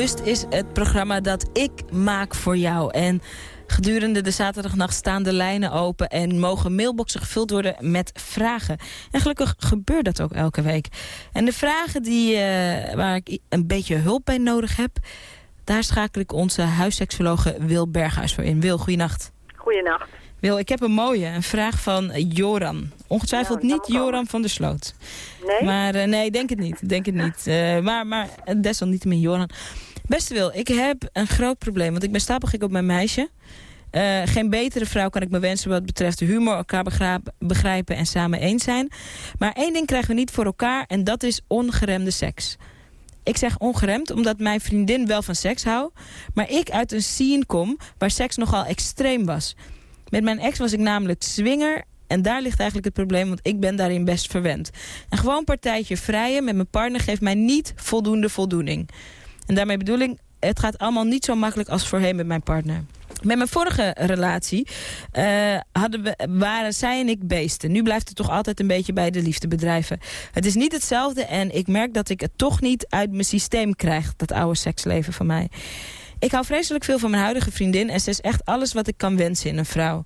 Speaker 3: Lust is het programma dat ik maak voor jou. En gedurende de zaterdagnacht staan de lijnen open... en mogen mailboxen gevuld worden met vragen. En gelukkig gebeurt dat ook elke week. En de vragen die, uh, waar ik een beetje hulp bij nodig heb... daar schakel ik onze huisseksologe Wil Berghuis voor in. Wil, goeienacht.
Speaker 13: Goeienacht.
Speaker 3: Wil, ik heb een mooie, een vraag van Joran. Ongetwijfeld niet Joran van der Sloot.
Speaker 13: Nee?
Speaker 3: Maar uh, nee, denk het niet. Denk het niet. Uh, maar, maar desalniettemin Joran. Beste Wil, ik heb een groot probleem. Want ik ben stapelgek op mijn meisje. Uh, geen betere vrouw kan ik me wensen wat betreft humor, elkaar begrijpen en samen eens zijn. Maar één ding krijgen we niet voor elkaar en dat is ongeremde seks. Ik zeg ongeremd omdat mijn vriendin wel van seks houdt, maar ik uit een scene kom waar seks nogal extreem was. Met mijn ex was ik namelijk swinger en daar ligt eigenlijk het probleem, want ik ben daarin best verwend. Een gewoon partijtje vrijen met mijn partner geeft mij niet voldoende voldoening. En daarmee bedoel ik, het gaat allemaal niet zo makkelijk als voorheen met mijn partner. Met mijn vorige relatie uh, hadden we, waren zij en ik beesten. Nu blijft het toch altijd een beetje bij de liefdebedrijven. Het is niet hetzelfde en ik merk dat ik het toch niet uit mijn systeem krijg. Dat oude seksleven van mij. Ik hou vreselijk veel van mijn huidige vriendin en ze is echt alles wat ik kan wensen in een vrouw.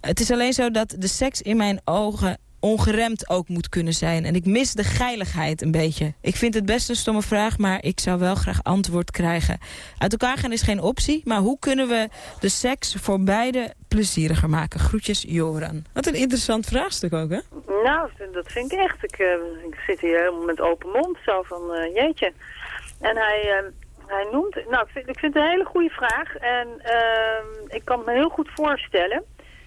Speaker 3: Het is alleen zo dat de seks in mijn ogen ongeremd ook moet kunnen zijn. En ik mis de geiligheid een beetje. Ik vind het best een stomme vraag, maar ik zou wel graag antwoord krijgen. Uit elkaar gaan is geen optie, maar hoe kunnen we de seks voor beide plezieriger maken? Groetjes, Joran. Wat een interessant vraagstuk ook, hè?
Speaker 13: Nou, dat vind ik echt. Ik, uh, ik zit hier helemaal met open mond, zo van uh, jeetje. En hij... Uh, hij noemt, nou, ik vind, ik vind het een hele goede vraag. En ik kan me heel goed voorstellen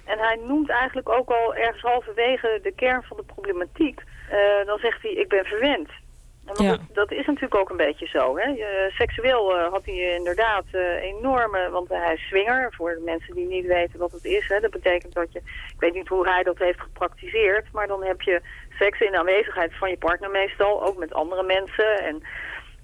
Speaker 13: en hij noemt eigenlijk ook al ergens halverwege de kern van de problematiek. Uh, dan zegt hij, ik ben verwend. En ja. dat, dat, is natuurlijk ook een beetje zo. Hè? Uh, seksueel uh, had hij inderdaad enorme... Want hij is swinger, voor de mensen die niet weten wat het is. Hè? Dat betekent dat je... Ik weet niet hoe hij dat heeft gepraktiseerd... maar dan heb je seks in aanwezigheid van je partner meestal. Ook met andere mensen. En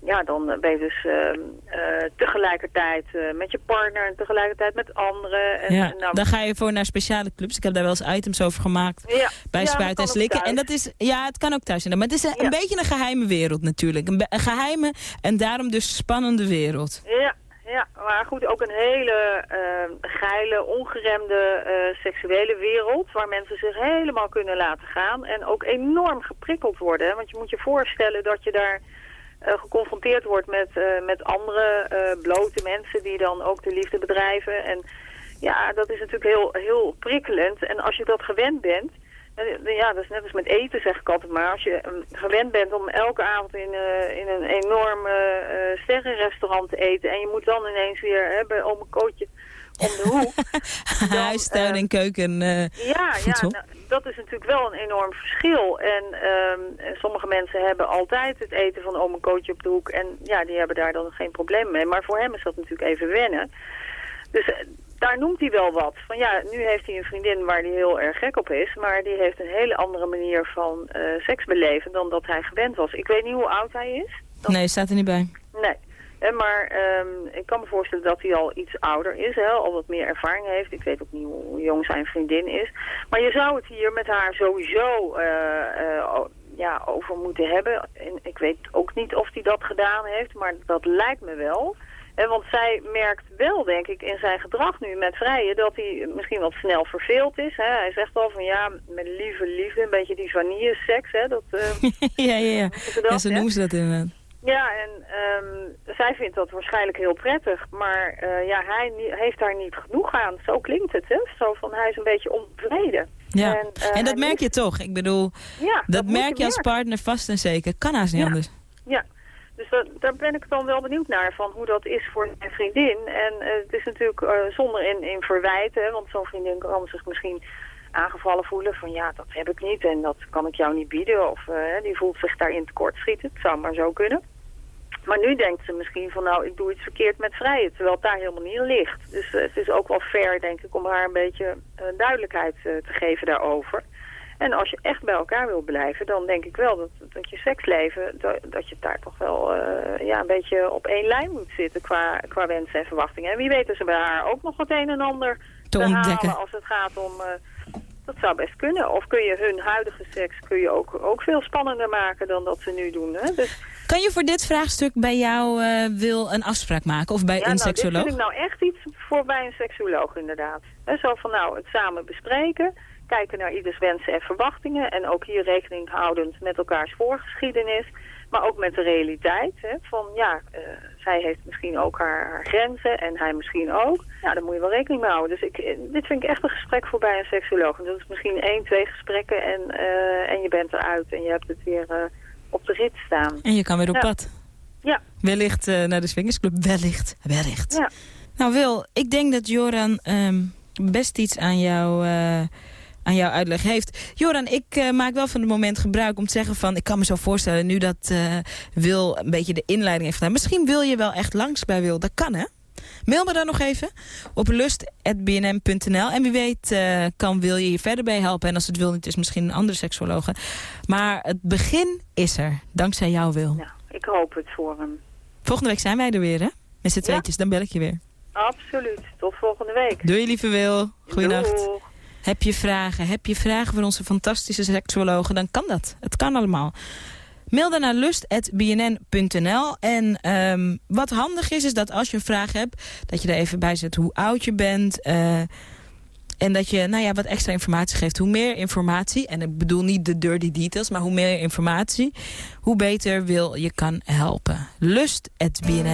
Speaker 13: ja, dan ben je dus uh, uh, tegelijkertijd uh, met je partner en tegelijkertijd met anderen. En,
Speaker 3: ja,
Speaker 13: en nou,
Speaker 3: dan ga je voor naar speciale clubs. Ik heb daar wel eens items over gemaakt
Speaker 13: ja,
Speaker 3: bij
Speaker 13: ja,
Speaker 3: Spuiten en Slikken. En dat is, ja, het kan ook thuis zijn. Maar het is een, een beetje een geheime wereld natuurlijk. Een, een, geheime en daarom dus spannende wereld.
Speaker 13: Ja, ja, maar goed, ook een hele geile, ongeremde seksuele wereld... waar mensen zich helemaal kunnen laten gaan en ook enorm geprikkeld worden. Want je moet je voorstellen dat je daar geconfronteerd wordt met, uh, met andere uh, blote mensen die dan ook de liefde bedrijven. En ja, dat is natuurlijk heel, heel prikkelend. En als je dat gewend bent, ja, dat is net als met eten zeg ik altijd maar. Als je um, gewend bent om elke avond in, in een enorm sterrenrestaurant te eten en je moet dan ineens weer hè, bij ome Kootje om de hoek.
Speaker 3: Huis, tuin en keuken
Speaker 13: Ja, ja nou, dat is natuurlijk wel een enorm verschil. En um, sommige mensen hebben altijd het eten van oom en kootje op de hoek. En ja, die hebben daar dan geen probleem mee. Maar voor hem is dat natuurlijk even wennen. Dus uh, daar noemt hij wel wat. Van ja, nu heeft hij een vriendin waar hij heel erg gek op is. Maar die heeft een hele andere manier van uh, seks beleven dan dat hij gewend was. Ik weet niet hoe oud hij is.
Speaker 3: Dat... Nee, staat er niet bij.
Speaker 13: Nee. Maar um, ik kan me voorstellen dat hij al iets ouder is, hè, al wat meer ervaring heeft. Ik weet ook niet hoe jong zijn vriendin is. Maar je zou het hier met haar sowieso uh, uh, ja, over moeten hebben. En ik weet ook niet of hij dat gedaan heeft, maar dat lijkt me wel. En want zij merkt wel, denk ik, in zijn gedrag nu met Vrijen... dat hij misschien wat snel verveeld is. Hè? Hij zegt al van ja, met lieve liefde, een beetje die vanille seks. Hè? Dat, uh,
Speaker 3: ja, ja, ja.
Speaker 13: Dat,
Speaker 3: ja, zo noemen ze dat inderdaad.
Speaker 13: Ja, en um, zij vindt dat waarschijnlijk heel prettig. Maar uh, ja, hij heeft daar niet genoeg aan. Zo klinkt het, hè? Zo van, hij is een beetje ontevreden.
Speaker 3: Ja, en, uh, en dat merk je toch? Ik bedoel,
Speaker 13: ja,
Speaker 3: dat, dat merk je als partner vast en zeker. Kan haast niet
Speaker 13: ja.
Speaker 3: anders.
Speaker 13: Ja, dus dat, daar ben ik dan wel benieuwd naar, van hoe dat is voor mijn vriendin. En uh, het is natuurlijk zonder in, in verwijten, want zo'n vriendin kan zich misschien aangevallen voelen van ja, dat heb ik niet en dat kan ik jou niet bieden. Of die voelt zich daarin tekortschieten. Het zou maar zo kunnen. Maar nu denkt ze misschien van nou, ik doe iets verkeerd met vrijen, terwijl het daar helemaal niet in ligt. Dus uh, het is ook wel fair, denk ik, om haar een beetje uh, duidelijkheid uh, te geven daarover. En als je echt bij elkaar wil blijven, dan denk ik wel dat, dat je seksleven, dat, dat je daar toch wel ja, een beetje op één lijn moet zitten qua, qua wensen en verwachtingen. En wie weet is er bij haar ook nog het een en ander
Speaker 3: te,
Speaker 13: te
Speaker 3: ontdekken.
Speaker 13: halen als het gaat om... dat zou best kunnen. Of kun je hun huidige seks kun je ook, ook veel spannender maken dan dat ze nu doen. Hè? Dus
Speaker 3: Kan je voor dit vraagstuk bij jou uh, wil een afspraak maken of bij
Speaker 13: ja,
Speaker 3: een
Speaker 13: nou,
Speaker 3: seksuoloog?
Speaker 13: dit vind ik nou echt iets voor bij een seksuoloog inderdaad. En zo van nou, het samen bespreken, kijken naar ieders wensen en verwachtingen en ook hier rekening houdend met elkaars voorgeschiedenis, maar ook met de realiteit. Hè, van ja, uh, zij heeft misschien ook haar, haar, grenzen en hij misschien ook. Ja, daar moet je wel rekening mee houden. Dus ik, dit vind ik echt een gesprek voor bij een seksuoloog. En dat is misschien één, twee gesprekken en, uh, en je bent eruit en je hebt het weer op de rit staan.
Speaker 3: En je kan weer op
Speaker 13: ja.
Speaker 3: pad.
Speaker 13: Ja.
Speaker 3: Wellicht uh, naar de Swingersclub. Wellicht. Wellicht.
Speaker 13: Ja.
Speaker 3: Nou Wil, ik denk dat Joran um, best iets aan jou, uh, aan jouw uitleg heeft. Joran, ik uh, maak wel van het moment gebruik om te zeggen van... ik kan me zo voorstellen nu dat Wil een beetje de inleiding heeft gedaan. Misschien wil je wel echt langs bij Wil. Dat kan hè? Mail me dan nog even op lust.bnm.nl. En wie weet uh, kan Wil je hier verder bij helpen. En als het wil niet is misschien een andere seksuologe. Maar het begin is er. Dankzij jou Wil.
Speaker 13: Ja, ik hoop het voor hem.
Speaker 3: Volgende week zijn wij er weer hè? Met z'n tweetjes, dan bel ik je weer.
Speaker 13: Absoluut. Tot volgende week.
Speaker 3: Doei lieve Wil. Goeienacht. Heb je vragen? Heb je vragen voor onze fantastische seksuologen? Dan kan dat. Het kan allemaal. Mail dan naar lust.bnn.nl. En um, wat handig is, is dat als je een vraag hebt... dat je er even bij zet hoe oud je bent... Uh, en dat je nou ja, wat extra informatie geeft. Hoe meer informatie, en ik bedoel niet de dirty details... maar hoe meer informatie, hoe beter wil je kan helpen. Lust.bnn.nl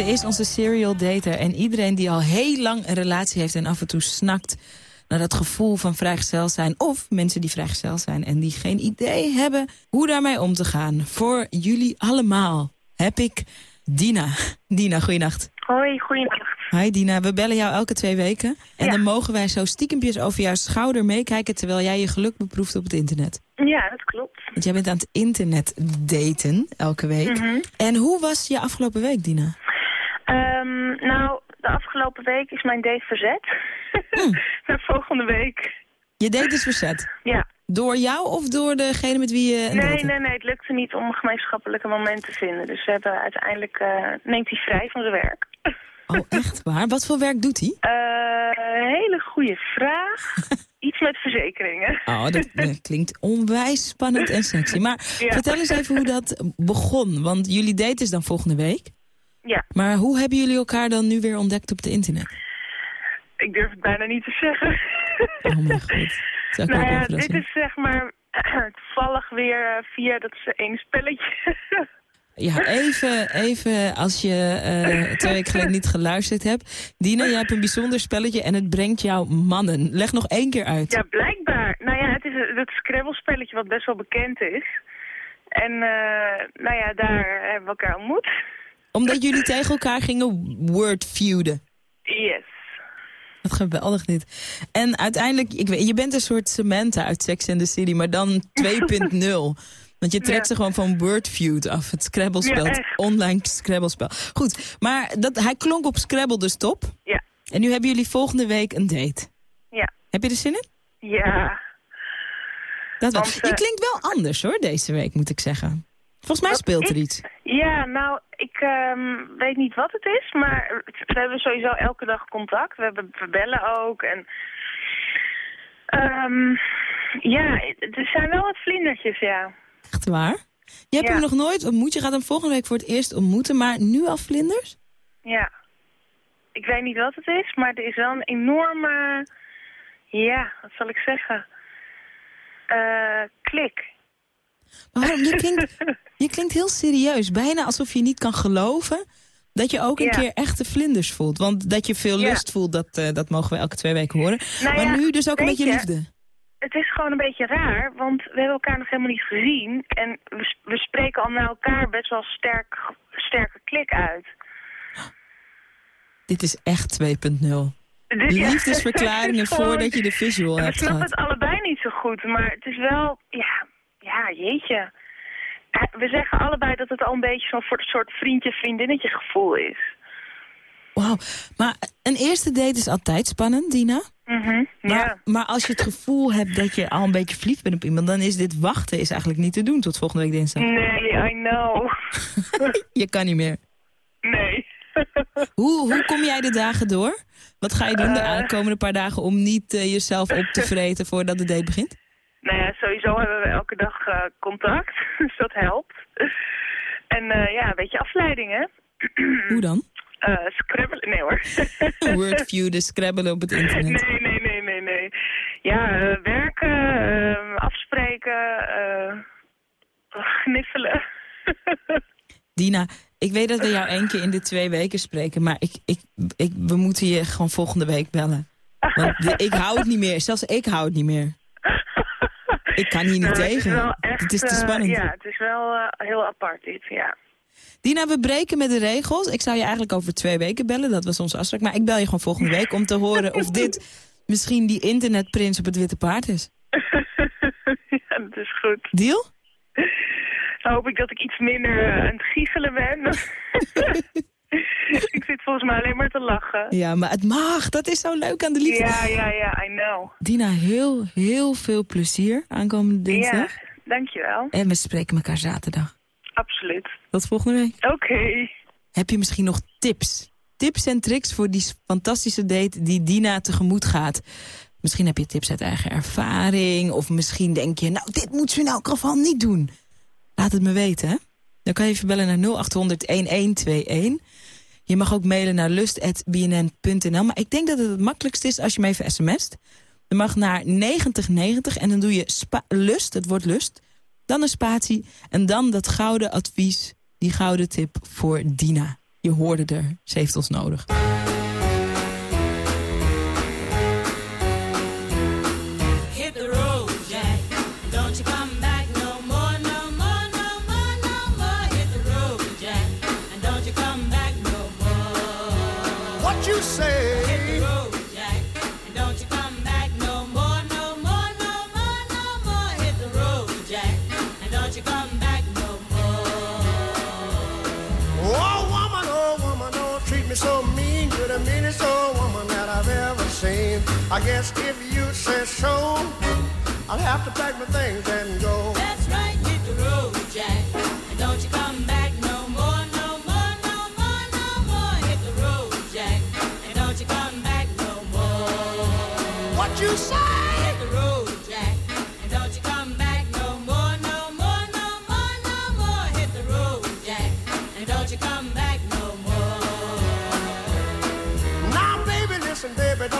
Speaker 3: Ze is onze serial dater en iedereen die al heel lang een relatie heeft en af en toe snakt naar dat gevoel van vrijgezel zijn. Of mensen die vrijgezel zijn en die geen idee hebben hoe daarmee om te gaan. Voor jullie allemaal heb ik Dina. Dina, goeienacht.
Speaker 14: Hoi, goeienacht.
Speaker 3: Hi Dina, we bellen jou elke twee weken. En dan mogen wij zo stiekempjes over jouw schouder meekijken... terwijl jij je geluk beproeft op het internet.
Speaker 14: Ja, dat klopt.
Speaker 3: Want jij bent aan het internet daten elke week.
Speaker 14: Mhm.
Speaker 3: En hoe was je afgelopen week, Dina?
Speaker 14: Ehm, nou, de afgelopen week is mijn date verzet. Naar volgende week.
Speaker 3: Je date is verzet?
Speaker 14: Ja.
Speaker 3: Door jou of door degene met wie je... date
Speaker 14: Nee, nee, nee, het lukte niet om een gemeenschappelijke moment te vinden. Dus we hebben uiteindelijk, eh, neemt hij vrij van zijn werk.
Speaker 3: Oh, echt waar? Wat voor werk doet hij?
Speaker 14: Eh, hele goede vraag. Iets met verzekeringen.
Speaker 3: Oh, dat, dat klinkt onwijs spannend en sexy. Maar
Speaker 14: Ja.
Speaker 3: vertel eens even hoe dat begon. Want jullie date is dan volgende week.
Speaker 14: Ja,
Speaker 3: Maar hoe hebben jullie elkaar dan nu weer ontdekt op het internet?
Speaker 14: ik durf het bijna niet te zeggen.
Speaker 3: Oh mijn god.
Speaker 14: Nou ja, dit is zeg maar toevallig weer eh, via dat ene spelletje.
Speaker 3: Ja, even, even als je eh, twee weken geleden niet geluisterd hebt. Dina, jij hebt een bijzonder spelletje en het brengt jou mannen. Leg nog één keer uit.
Speaker 14: Ja, blijkbaar. Nou ja, het is een- dat Scrabble-spelletje wat best wel bekend is. En eh, nou ja, daar hebben we elkaar ontmoet.
Speaker 3: Omdat jullie tegen elkaar gingen word feuden.
Speaker 14: Yes.
Speaker 3: Wat geweldig dit. En uiteindelijk, ik weet, je bent een soort Samantha uit Sex and the City, maar dan 2.0. Want je trekt
Speaker 14: Ja.
Speaker 3: ze gewoon van Wordfeud af, het Scrabble-spel,
Speaker 14: Ja,
Speaker 3: het online Scrabble-spel. Goed, maar dat, hij klonk op Scrabble dus top.
Speaker 14: Ja.
Speaker 3: En nu hebben jullie volgende week een date.
Speaker 14: Ja.
Speaker 3: Heb je er zin in?
Speaker 14: Ja.
Speaker 3: Dat.
Speaker 14: Want,
Speaker 3: Je
Speaker 14: eh,
Speaker 3: klinkt wel anders hoor, deze week moet ik zeggen. Volgens mij speelt er iets.
Speaker 14: Ja, nou, ik ehm, weet niet wat het is, maar we hebben sowieso elke dag contact. We, hebben, we bellen ook en... ehm, ja, er zijn wel wat vlindertjes, ja.
Speaker 3: Echt waar? Je hebt
Speaker 14: Ja.
Speaker 3: hem nog nooit ontmoet, je gaat hem volgende week voor het eerst ontmoeten, maar nu al vlinders?
Speaker 14: Ja. Ik weet niet wat het is, maar er is wel een enorme... Ja, wat zal ik zeggen? Eh, klik.
Speaker 3: Maar? Je klinkt, je klinkt heel serieus. Bijna alsof je niet kan geloven dat je ook een
Speaker 14: Ja.
Speaker 3: keer echte vlinders voelt. Want dat je veel
Speaker 14: Ja.
Speaker 3: lust voelt, dat, eh, dat mogen we elke twee weken horen.
Speaker 14: Nou
Speaker 3: maar
Speaker 14: ja,
Speaker 3: nu dus ook een beetje
Speaker 14: je,
Speaker 3: liefde.
Speaker 14: Het is gewoon een beetje raar, want we hebben elkaar nog helemaal niet gezien. En we, we spreken al naar elkaar best wel sterk, sterke klik uit.
Speaker 3: Dit is echt 2.0.
Speaker 14: Dit- ja,
Speaker 3: Liefdesverklaringen voordat je de visual
Speaker 14: We
Speaker 3: hebt
Speaker 14: snappen
Speaker 3: gehad.
Speaker 14: het allebei niet zo goed, maar het is wel... Ja, ja jeetje. Eh, We zeggen allebei dat het al een beetje zo'n voor- soort vriendje-vriendinnetje gevoel is.
Speaker 3: Wauw. Maar een eerste date is altijd spannend, Dina.
Speaker 14: Mhm,
Speaker 3: Maar,
Speaker 14: ja.
Speaker 3: maar als je het gevoel hebt dat je al een beetje verliefd bent op iemand... dan is dit wachten is eigenlijk niet te doen tot volgende week dinsdag.
Speaker 14: Nee, I know.
Speaker 3: Je kan niet meer.
Speaker 14: Nee.
Speaker 3: Hoe, hoe kom jij de dagen door? Wat ga je doen de
Speaker 14: Eh.
Speaker 3: aankomende paar dagen om niet eh, jezelf op te vreten voordat de date begint?
Speaker 14: Nou ja, sowieso hebben we elke dag eh, contact, dus dat helpt. En eh, ja, een beetje afleiding, hè?
Speaker 3: Hoe dan?
Speaker 14: Eh scrabbelen, nee hoor.
Speaker 3: Wordview, scrabbelen op het internet.
Speaker 14: Nee, nee, nee, nee, nee. Ja, werken, afspreken, eh, gniffelen.
Speaker 3: Dina, ik weet dat we jou één keer in de twee weken spreken, maar ik, ik, ik, we moeten je gewoon volgende week bellen. Want de- ik hou het niet meer, zelfs ik hou het niet meer. Ik kan hier niet
Speaker 14: Nou, het is
Speaker 3: tegen.
Speaker 14: wel echt,
Speaker 3: het is te
Speaker 14: eh,
Speaker 3: spannend.
Speaker 14: ja, het is wel eh, heel apart dit, ja.
Speaker 3: Dina, we breken met de regels. Ik zou je eigenlijk over twee weken bellen, dat was onze afspraak. Maar ik bel je gewoon volgende week om te horen of dit misschien die internetprins op het witte paard is.
Speaker 14: ja, dat is goed.
Speaker 3: Deal?
Speaker 14: Dan hoop ik dat ik iets minder eh, aan het giechelen ben. ik zit volgens mij alleen maar te lachen.
Speaker 3: Ja, maar het mag. Dat is zo leuk aan de liefde.
Speaker 14: Ja, ja, ja, I know.
Speaker 3: Dina, heel, heel veel plezier aankomende dinsdag.
Speaker 14: Ja, dankjewel.
Speaker 3: En we spreken elkaar zaterdag.
Speaker 14: Absoluut.
Speaker 3: Tot volgende week.
Speaker 14: Oké.
Speaker 3: Heb je misschien nog tips? Tips en tricks voor die fantastische date die Dina tegemoet gaat. Misschien heb je tips uit eigen ervaring. Of misschien denk je, nou, dit moet ze in elk geval niet doen. Laat het me weten, hè? Dan kan je even bellen naar 0800-1121. Je mag ook mailen naar lust.bnn.nl. Maar ik denk dat het het makkelijkst is als je me even sms't. Je mag naar 9090 en dan doe je lust, het woord lust. Dan een spatie en dan dat gouden advies, die gouden tip voor Dina. Je hoorde er, ze heeft ons nodig.
Speaker 15: Meanest old woman that I've ever seen. I guess if you say so, I'll have to pack my things and go.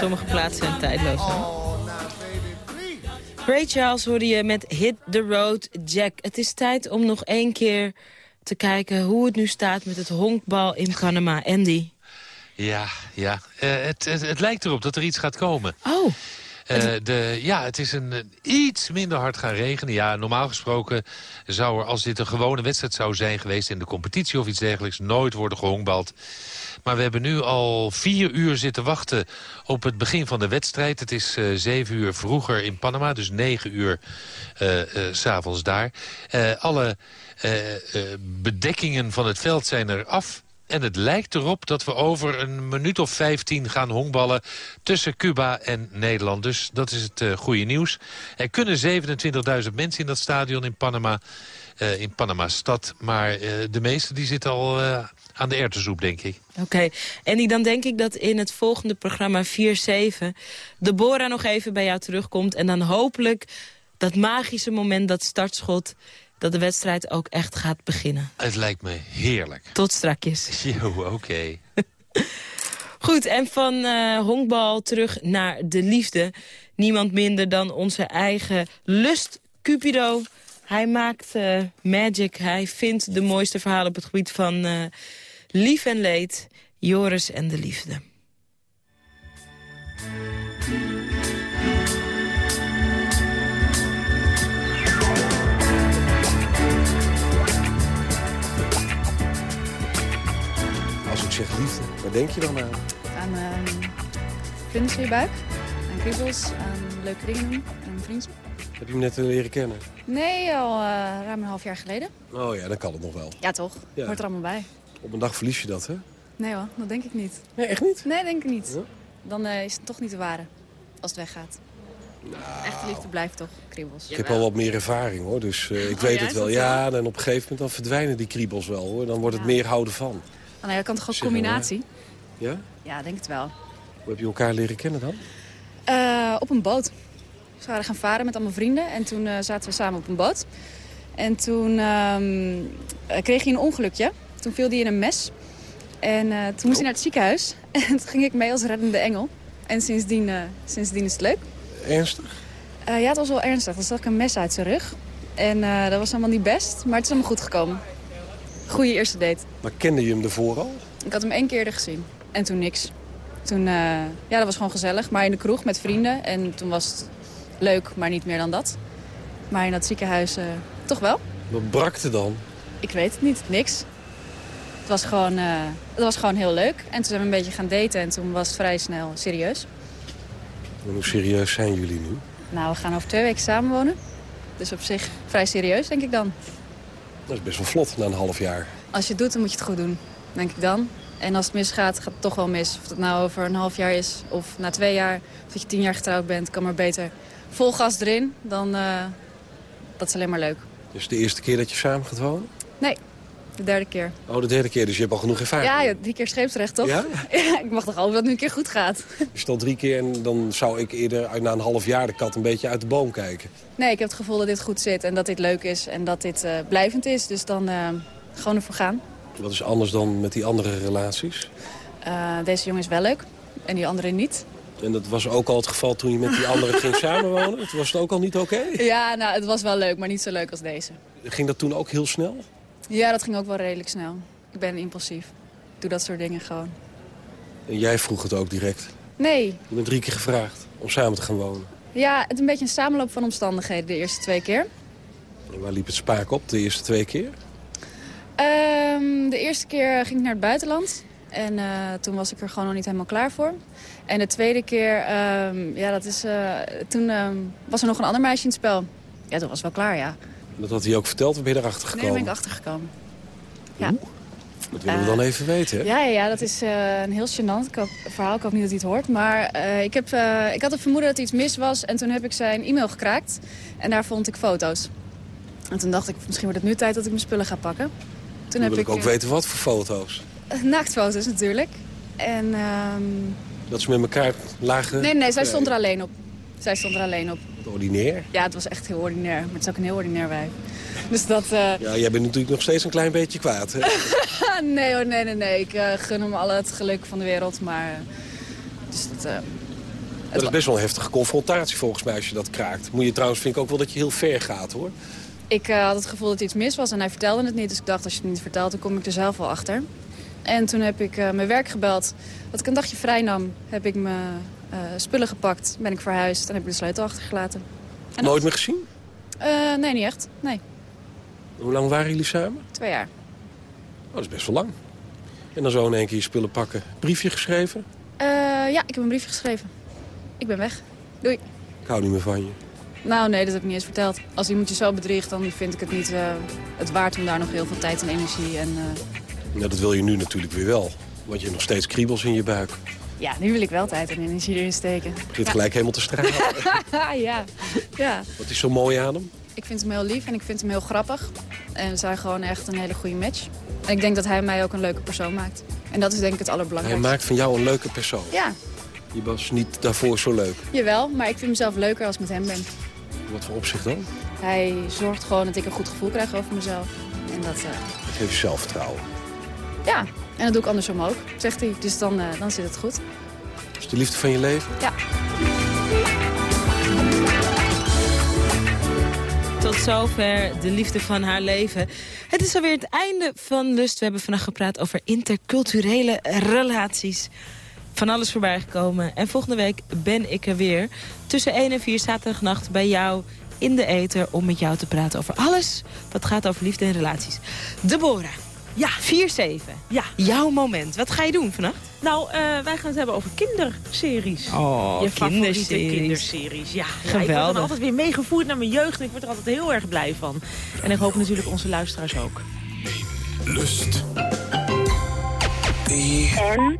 Speaker 3: Sommige plaatsen zijn tijdloos. Ray Charles hoorde je met Hit the Road Jack. Het is tijd om nog één keer te kijken hoe het nu staat met het honkbal in Panama. Andy.
Speaker 4: Ja, ja. Eh, het, het, het lijkt erop dat er iets gaat komen.
Speaker 3: Oh.
Speaker 4: Eh, de, ja, het is een, iets minder hard gaan regenen. Ja, normaal gesproken zou er, als dit een gewone wedstrijd zou zijn geweest... in de competitie of iets dergelijks, nooit worden gehonkbald. Maar we hebben nu al vier uur zitten wachten op het begin van de wedstrijd. Het is eh, zeven uur vroeger in Panama, dus negen uur s s'avonds daar. Alle bedekkingen van het veld zijn er af... En het lijkt erop dat we over een minuut of 15 gaan honkballen tussen Cuba en Nederland. Dus dat is het eh, goede nieuws. Er kunnen 27.000 mensen in dat stadion in Panama, eh, in Panama-stad. Maar eh, de meeste die zitten al aan de erwtensoep, denk ik.
Speaker 3: Oké, en dan denk ik dat in het volgende programma 4-7... Deborah nog even bij jou terugkomt. En dan hopelijk dat magische moment, dat startschot... dat de wedstrijd ook echt gaat beginnen.
Speaker 4: Het lijkt me heerlijk.
Speaker 3: Tot strakjes.
Speaker 4: Jo, oké.
Speaker 3: Goed, en van eh, honkbal terug naar de liefde. Niemand minder dan onze eigen Lust Cupido. Hij maakt eh, magic. Hij vindt de mooiste verhalen op het gebied van eh, lief en leed. Joris en de liefde.
Speaker 16: Als ik zeg liefde, waar denk je dan aan?
Speaker 17: Aan ehm vlinders in je buik, aan kriebels, aan leuke dingen doen, aan een vriendje.
Speaker 16: Heb je hem net leren kennen?
Speaker 17: Nee, al eh, ruim een half jaar geleden.
Speaker 16: Oh ja, dan kan het nog wel.
Speaker 17: Ja, toch?
Speaker 16: Ja.
Speaker 17: Hoort er allemaal bij.
Speaker 16: Op een dag verlies je dat, hè?
Speaker 17: Nee hoor, dat denk ik niet.
Speaker 16: Nee, echt niet?
Speaker 17: Nee, denk ik niet. Dan eh, is het toch niet te ware als het weggaat. Echte liefde blijft toch, kriebels.
Speaker 16: Ik heb al wat meer ervaring, hoor. Dus eh, ik
Speaker 17: Oh,
Speaker 16: weet het wel. Ja, en op een gegeven moment dan verdwijnen die kriebels wel, hoor. Dan wordt het meer houden van.
Speaker 17: Nee, dat kan toch ook
Speaker 16: Zeg maar,
Speaker 17: combinatie?
Speaker 16: Ja?
Speaker 17: Ja, denk het wel.
Speaker 16: Hoe heb je elkaar leren kennen dan?
Speaker 17: Eh, op een boot. We waren gaan varen met allemaal vrienden en toen eh, zaten we samen op een boot. En toen ehm, eh, kreeg hij een ongelukje. Toen viel hij in een mes. En toen moest hij naar het ziekenhuis. En toen ging ik mee als reddende engel. En sindsdien, sindsdien is het leuk.
Speaker 16: Ernstig?
Speaker 17: Ja, het was wel ernstig. Er zat ook een mes uit zijn rug. En dat was allemaal niet best, maar het is allemaal goed gekomen. Goeie eerste date.
Speaker 16: Maar kende je hem ervoor al?
Speaker 17: Ik had hem één keer gezien. En toen niks. Toen, eh, ja, dat was gewoon gezellig. Maar in de kroeg met vrienden. En toen was het leuk, maar niet meer dan dat. Maar in dat ziekenhuis eh, toch wel.
Speaker 16: Wat brakte dan?
Speaker 17: Ik weet het niet. Niks. Het was, gewoon, eh, het was gewoon heel leuk. En toen zijn we een beetje gaan daten. En toen was het vrij snel serieus.
Speaker 16: En hoe serieus zijn jullie nu?
Speaker 17: Nou, we gaan over twee weken samenwonen. Dus op zich vrij serieus, denk ik dan.
Speaker 16: Dat is best wel vlot na een half jaar.
Speaker 17: Als je het doet, dan moet je het goed doen. Denk ik dan. En als het misgaat, gaat het toch wel mis. Of het nou over een half jaar is of na twee jaar. Of dat je tien jaar getrouwd bent, kan maar beter vol gas erin. Dan, eh, dat is alleen maar leuk.
Speaker 16: Is het de eerste keer dat je samen gaat wonen?
Speaker 17: Nee, de derde keer.
Speaker 16: Oh, de derde keer, dus je hebt al genoeg ervaring.
Speaker 17: Ja, ja, drie keer scheepsrecht, toch?
Speaker 16: Ja?
Speaker 17: ik mag toch hopen dat het nu een keer goed gaat.
Speaker 16: Je stond drie keer en dan zou ik eerder na een half jaar de kat een beetje uit de boom kijken.
Speaker 17: Nee, ik heb het gevoel dat dit goed zit en dat dit leuk is en dat dit eh, blijvend is. Dus dan eh, gewoon ervoor gaan.
Speaker 16: Wat is anders dan met die andere relaties?
Speaker 17: Eh, deze jongen is wel leuk en die andere niet.
Speaker 16: En dat was ook al het geval toen je met die andere ging samenwonen? Het was het ook al niet oké?
Speaker 17: Ja, nou, het was wel leuk, maar niet zo leuk als deze.
Speaker 16: Ging dat toen ook heel snel?
Speaker 17: Ja, dat ging ook wel redelijk snel. Ik ben impulsief. Ik doe dat soort dingen gewoon.
Speaker 16: En jij vroeg het ook direct?
Speaker 17: Nee.
Speaker 16: Je bent drie keer gevraagd om samen te gaan wonen.
Speaker 17: Ja, het is een beetje een samenloop van omstandigheden de eerste twee keer.
Speaker 16: En waar liep het spaak op de eerste twee keer?
Speaker 17: Ehm, de eerste keer ging ik naar het buitenland. En eh, toen was ik er gewoon nog niet helemaal klaar voor. En de tweede keer, ehm, ja, dat is, eh, toen ehm, was er nog een ander meisje in het spel. Ja, toen was het wel klaar, ja.
Speaker 16: Dat had hij ook verteld, waar ben je erachter
Speaker 17: Nee,
Speaker 16: gekomen?
Speaker 17: daar ben ik achtergekomen. Ja.
Speaker 16: Dat willen we dan even weten, hè?
Speaker 17: Ja, ja, dat is eh, een heel gênant verhaal. Ik hoop niet dat hij het hoort. Maar eh, ik, heb, eh, ik had het vermoeden dat er iets mis was. En toen heb ik zijn e-mail gekraakt. En daar vond ik foto's. En toen dacht ik, misschien wordt het nu tijd dat ik mijn spullen ga pakken. Toen heb
Speaker 16: wil ik ook
Speaker 17: eh,
Speaker 16: weten wat voor foto's.
Speaker 17: Naaktfoto's natuurlijk. En, ehm,
Speaker 16: Dat ze met elkaar lagen...
Speaker 17: nee, nee, zij stond er alleen op. Zij stond er alleen op.
Speaker 16: Ordinair.
Speaker 17: Ja, het was echt heel ordinair. Maar het is ook een heel ordinair wijf. Dus dat... eh,
Speaker 16: Ja, jij bent natuurlijk nog steeds een klein beetje kwaad, hè?
Speaker 17: nee hoor, nee, nee, nee. Ik eh, gun hem alle het geluk van de wereld. Maar... eh, dus dat... eh,
Speaker 16: Dat is best wel een heftige confrontatie volgens mij als je dat kraakt. Moet je trouwens, vind ik ook wel dat je heel ver gaat, hoor.
Speaker 17: Ik had het gevoel dat iets mis was en hij vertelde het niet. Dus ik dacht, als je het niet vertelt, dan kom ik er zelf wel achter. En toen heb ik mijn werk gebeld. Dat ik een dagje vrij nam, heb ik mijn eh, spullen gepakt. Ben ik verhuisd en heb ik de sleutel achtergelaten. En
Speaker 16: Nooit meer gezien?
Speaker 17: Eh, nee, niet echt. Nee,
Speaker 16: Hoe lang waren jullie samen?
Speaker 17: twee jaar.
Speaker 16: Oh, dat is best wel lang. En dan zo in één keer je spullen pakken. Briefje geschreven?
Speaker 17: Eh, ja, ik heb een briefje geschreven. Ik ben weg. Doei.
Speaker 16: Ik hou niet meer van je.
Speaker 17: Nou, nee, dat heb ik niet eens verteld. Als iemand je zo bedriegt, dan vind ik het niet eh, het waard om daar nog heel veel tijd en energie en... eh,
Speaker 16: Nou, dat wil je nu natuurlijk weer wel. Want je hebt nog steeds kriebels in je buik.
Speaker 17: Ja, nu wil ik wel tijd en energie erin steken.
Speaker 16: Je begint gelijk helemaal te stralen.
Speaker 17: ja, ja.
Speaker 16: Wat is zo mooi aan hem?
Speaker 17: Ik vind hem heel lief en ik vind hem heel grappig. En we zijn gewoon echt een hele goede match. En ik denk dat hij mij ook een leuke persoon maakt. En dat is denk ik het
Speaker 16: Hij
Speaker 17: allerbelangrijkste.
Speaker 16: maakt van jou een leuke persoon.
Speaker 17: Ja,
Speaker 16: Je was niet daarvoor zo leuk.
Speaker 17: jawel. Maar ik vind mezelf leuker als ik met hem ben.
Speaker 16: Wat voor opzicht dan?
Speaker 17: Hij zorgt gewoon dat ik een goed gevoel krijg over mezelf. En dat, eh,
Speaker 16: Dat geeft zelfvertrouwen.
Speaker 17: Ja, en dat doe ik andersom ook, zegt hij. Dus dan, eh, dan zit het goed.
Speaker 16: Is de liefde van je leven?
Speaker 17: Ja.
Speaker 3: Tot zover de liefde van haar leven. Het is alweer het einde van Lust. We hebben vandaag gepraat over interculturele relaties. Van alles voorbij gekomen. En volgende week ben ik er weer. Tussen 1 en 4 zaterdagnacht bij jou in de ether... om met jou te praten over alles wat gaat over liefde en relaties. Deborah. Ja. 4-7.
Speaker 18: Ja.
Speaker 3: Jouw moment. Wat ga je doen vannacht?
Speaker 18: Nou, eh, wij gaan het hebben over kinderseries.
Speaker 3: Oh,
Speaker 18: Je favoriete
Speaker 3: kinderseries.
Speaker 18: kinderseries. Ja, ja, ik word
Speaker 3: Geweldig.
Speaker 18: dan altijd weer meegevoerd naar mijn jeugd. En ik word er altijd heel erg blij van. En ik hoop natuurlijk onze luisteraars ook.
Speaker 2: Lust.
Speaker 13: En?